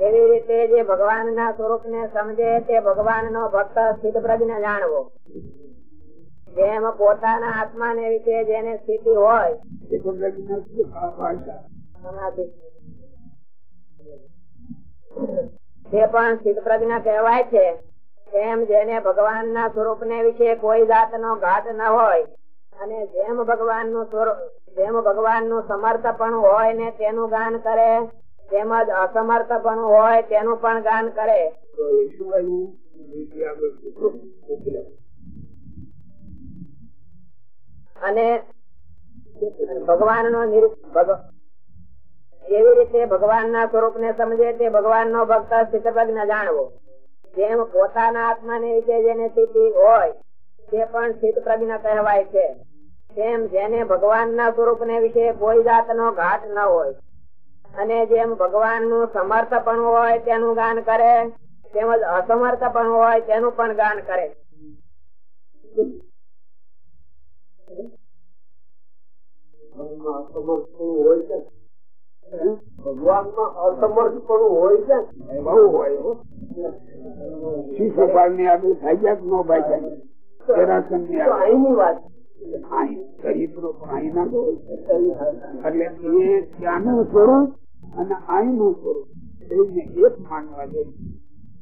એવી રીતે જે ભગવાન ના સ્વરૂપ ને સમજે તે ભગવાન નો ભક્ત સ્થિત પ્રજ્ઞ જાણવો. જેમ પોતાના આત્મા ને વિશે જેને સ્થિતિ હોય, તે પણ સ્થિત પ્રજ્ઞ કહેવાય છે. એમ જેને ભગવાન ના સ્વરૂપ ને વિશે કોઈ જાત નો ઘાટ ન હોય અને જેમ ભગવાનનું સ્વરૂપ જેમ ભગવાનનું સમર્થપણ હોય ને તેનું ગાન કરે તેમજ અસમર્થપણ હોય તેનું પણ ગાન કરે. અને ભગવાન નો એવી રીતે ભગવાન ના સ્વરૂપ ને સમજે તે ભગવાન નો ભક્ત સ્થિતપ્રજ્ઞ જાણવો જેમ પોતાના આત્મા ને વિશે જેને સ્થિતિ હોય, તે પણ સ્થિત પ્રજ્ઞ કહેવાય છે. તેમ જેને ભગવાન ના સ્વરૂપ ને વિશે કોઈ જાત નો ઘાટ ન હોય, અને જેમ ભગવાનનું સમર્થ પણ હોય તેનું ગાન કરે, તેમજ અસમર્થ પણ હોય તેનું પણ ગાન કરે. ભગવાનમાં પણ હોય છે? બહુ હોય. શિશુપાલની આગળ ભાગ્યા કે નો ભાગ્યા જરાસનની આગળ. વાત. એટલે એ ત્યાંનું સ્વરૂપ અને સ્વરૂપ એક માનવા જોઈએ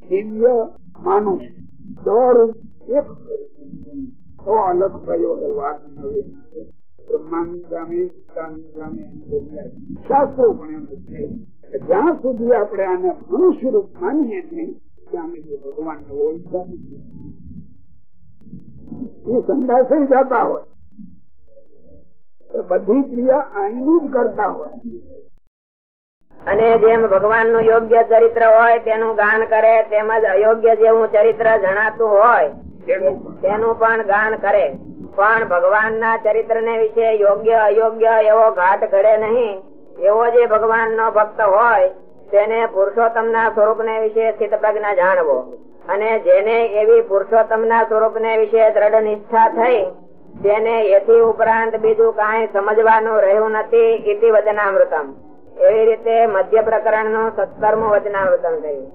દિવ્ય માનુષ દોડ એક. તો અલગ થયો વાત શાસ્ત્રો છે જ્યાં સુધી આપણે આને મનુષ્ય રૂપ માનીએ છીએ ત્યાં સુધી ભગવાન ને ઓળખતા એ સંદાસે જતા હોય. બધી ક્રિયા અહીંનું જ કરતા હોય. અને જેમ ભગવાનનું યોગ્ય ચરિત્ર હોય તેનું ગાન કરે તેમજ અયોગ્ય જેવું ચરિત્ર જણાતું હોય તેનું પણ ગાન કરે. પણ ભગવાન ના ચરિત્ર ને વિશે યોગ્ય, અયોગ્ય એવો ઘાટ ઘડે નહીં. એવો જે ભગવાન નો ભક્ત હોય, તેને પુરુષોત્તમ ના સ્વરૂપ ને વિશે સ્થિત પ્રજ્ઞા જાણવો. અને જેને એવી પુરુષોત્તમ ના સ્વરૂપ ને વિશે દ્રઢ નિષ્ઠા થઈ, તેને એથી ઉપરાંત બીજું કઈ સમજવાનું રહ્યું નથી ઇતિ વચનામૃતમ. એવી રીતે મધ્ય પ્રકરણનું સત્તરમું વચનામૃતમ થયું.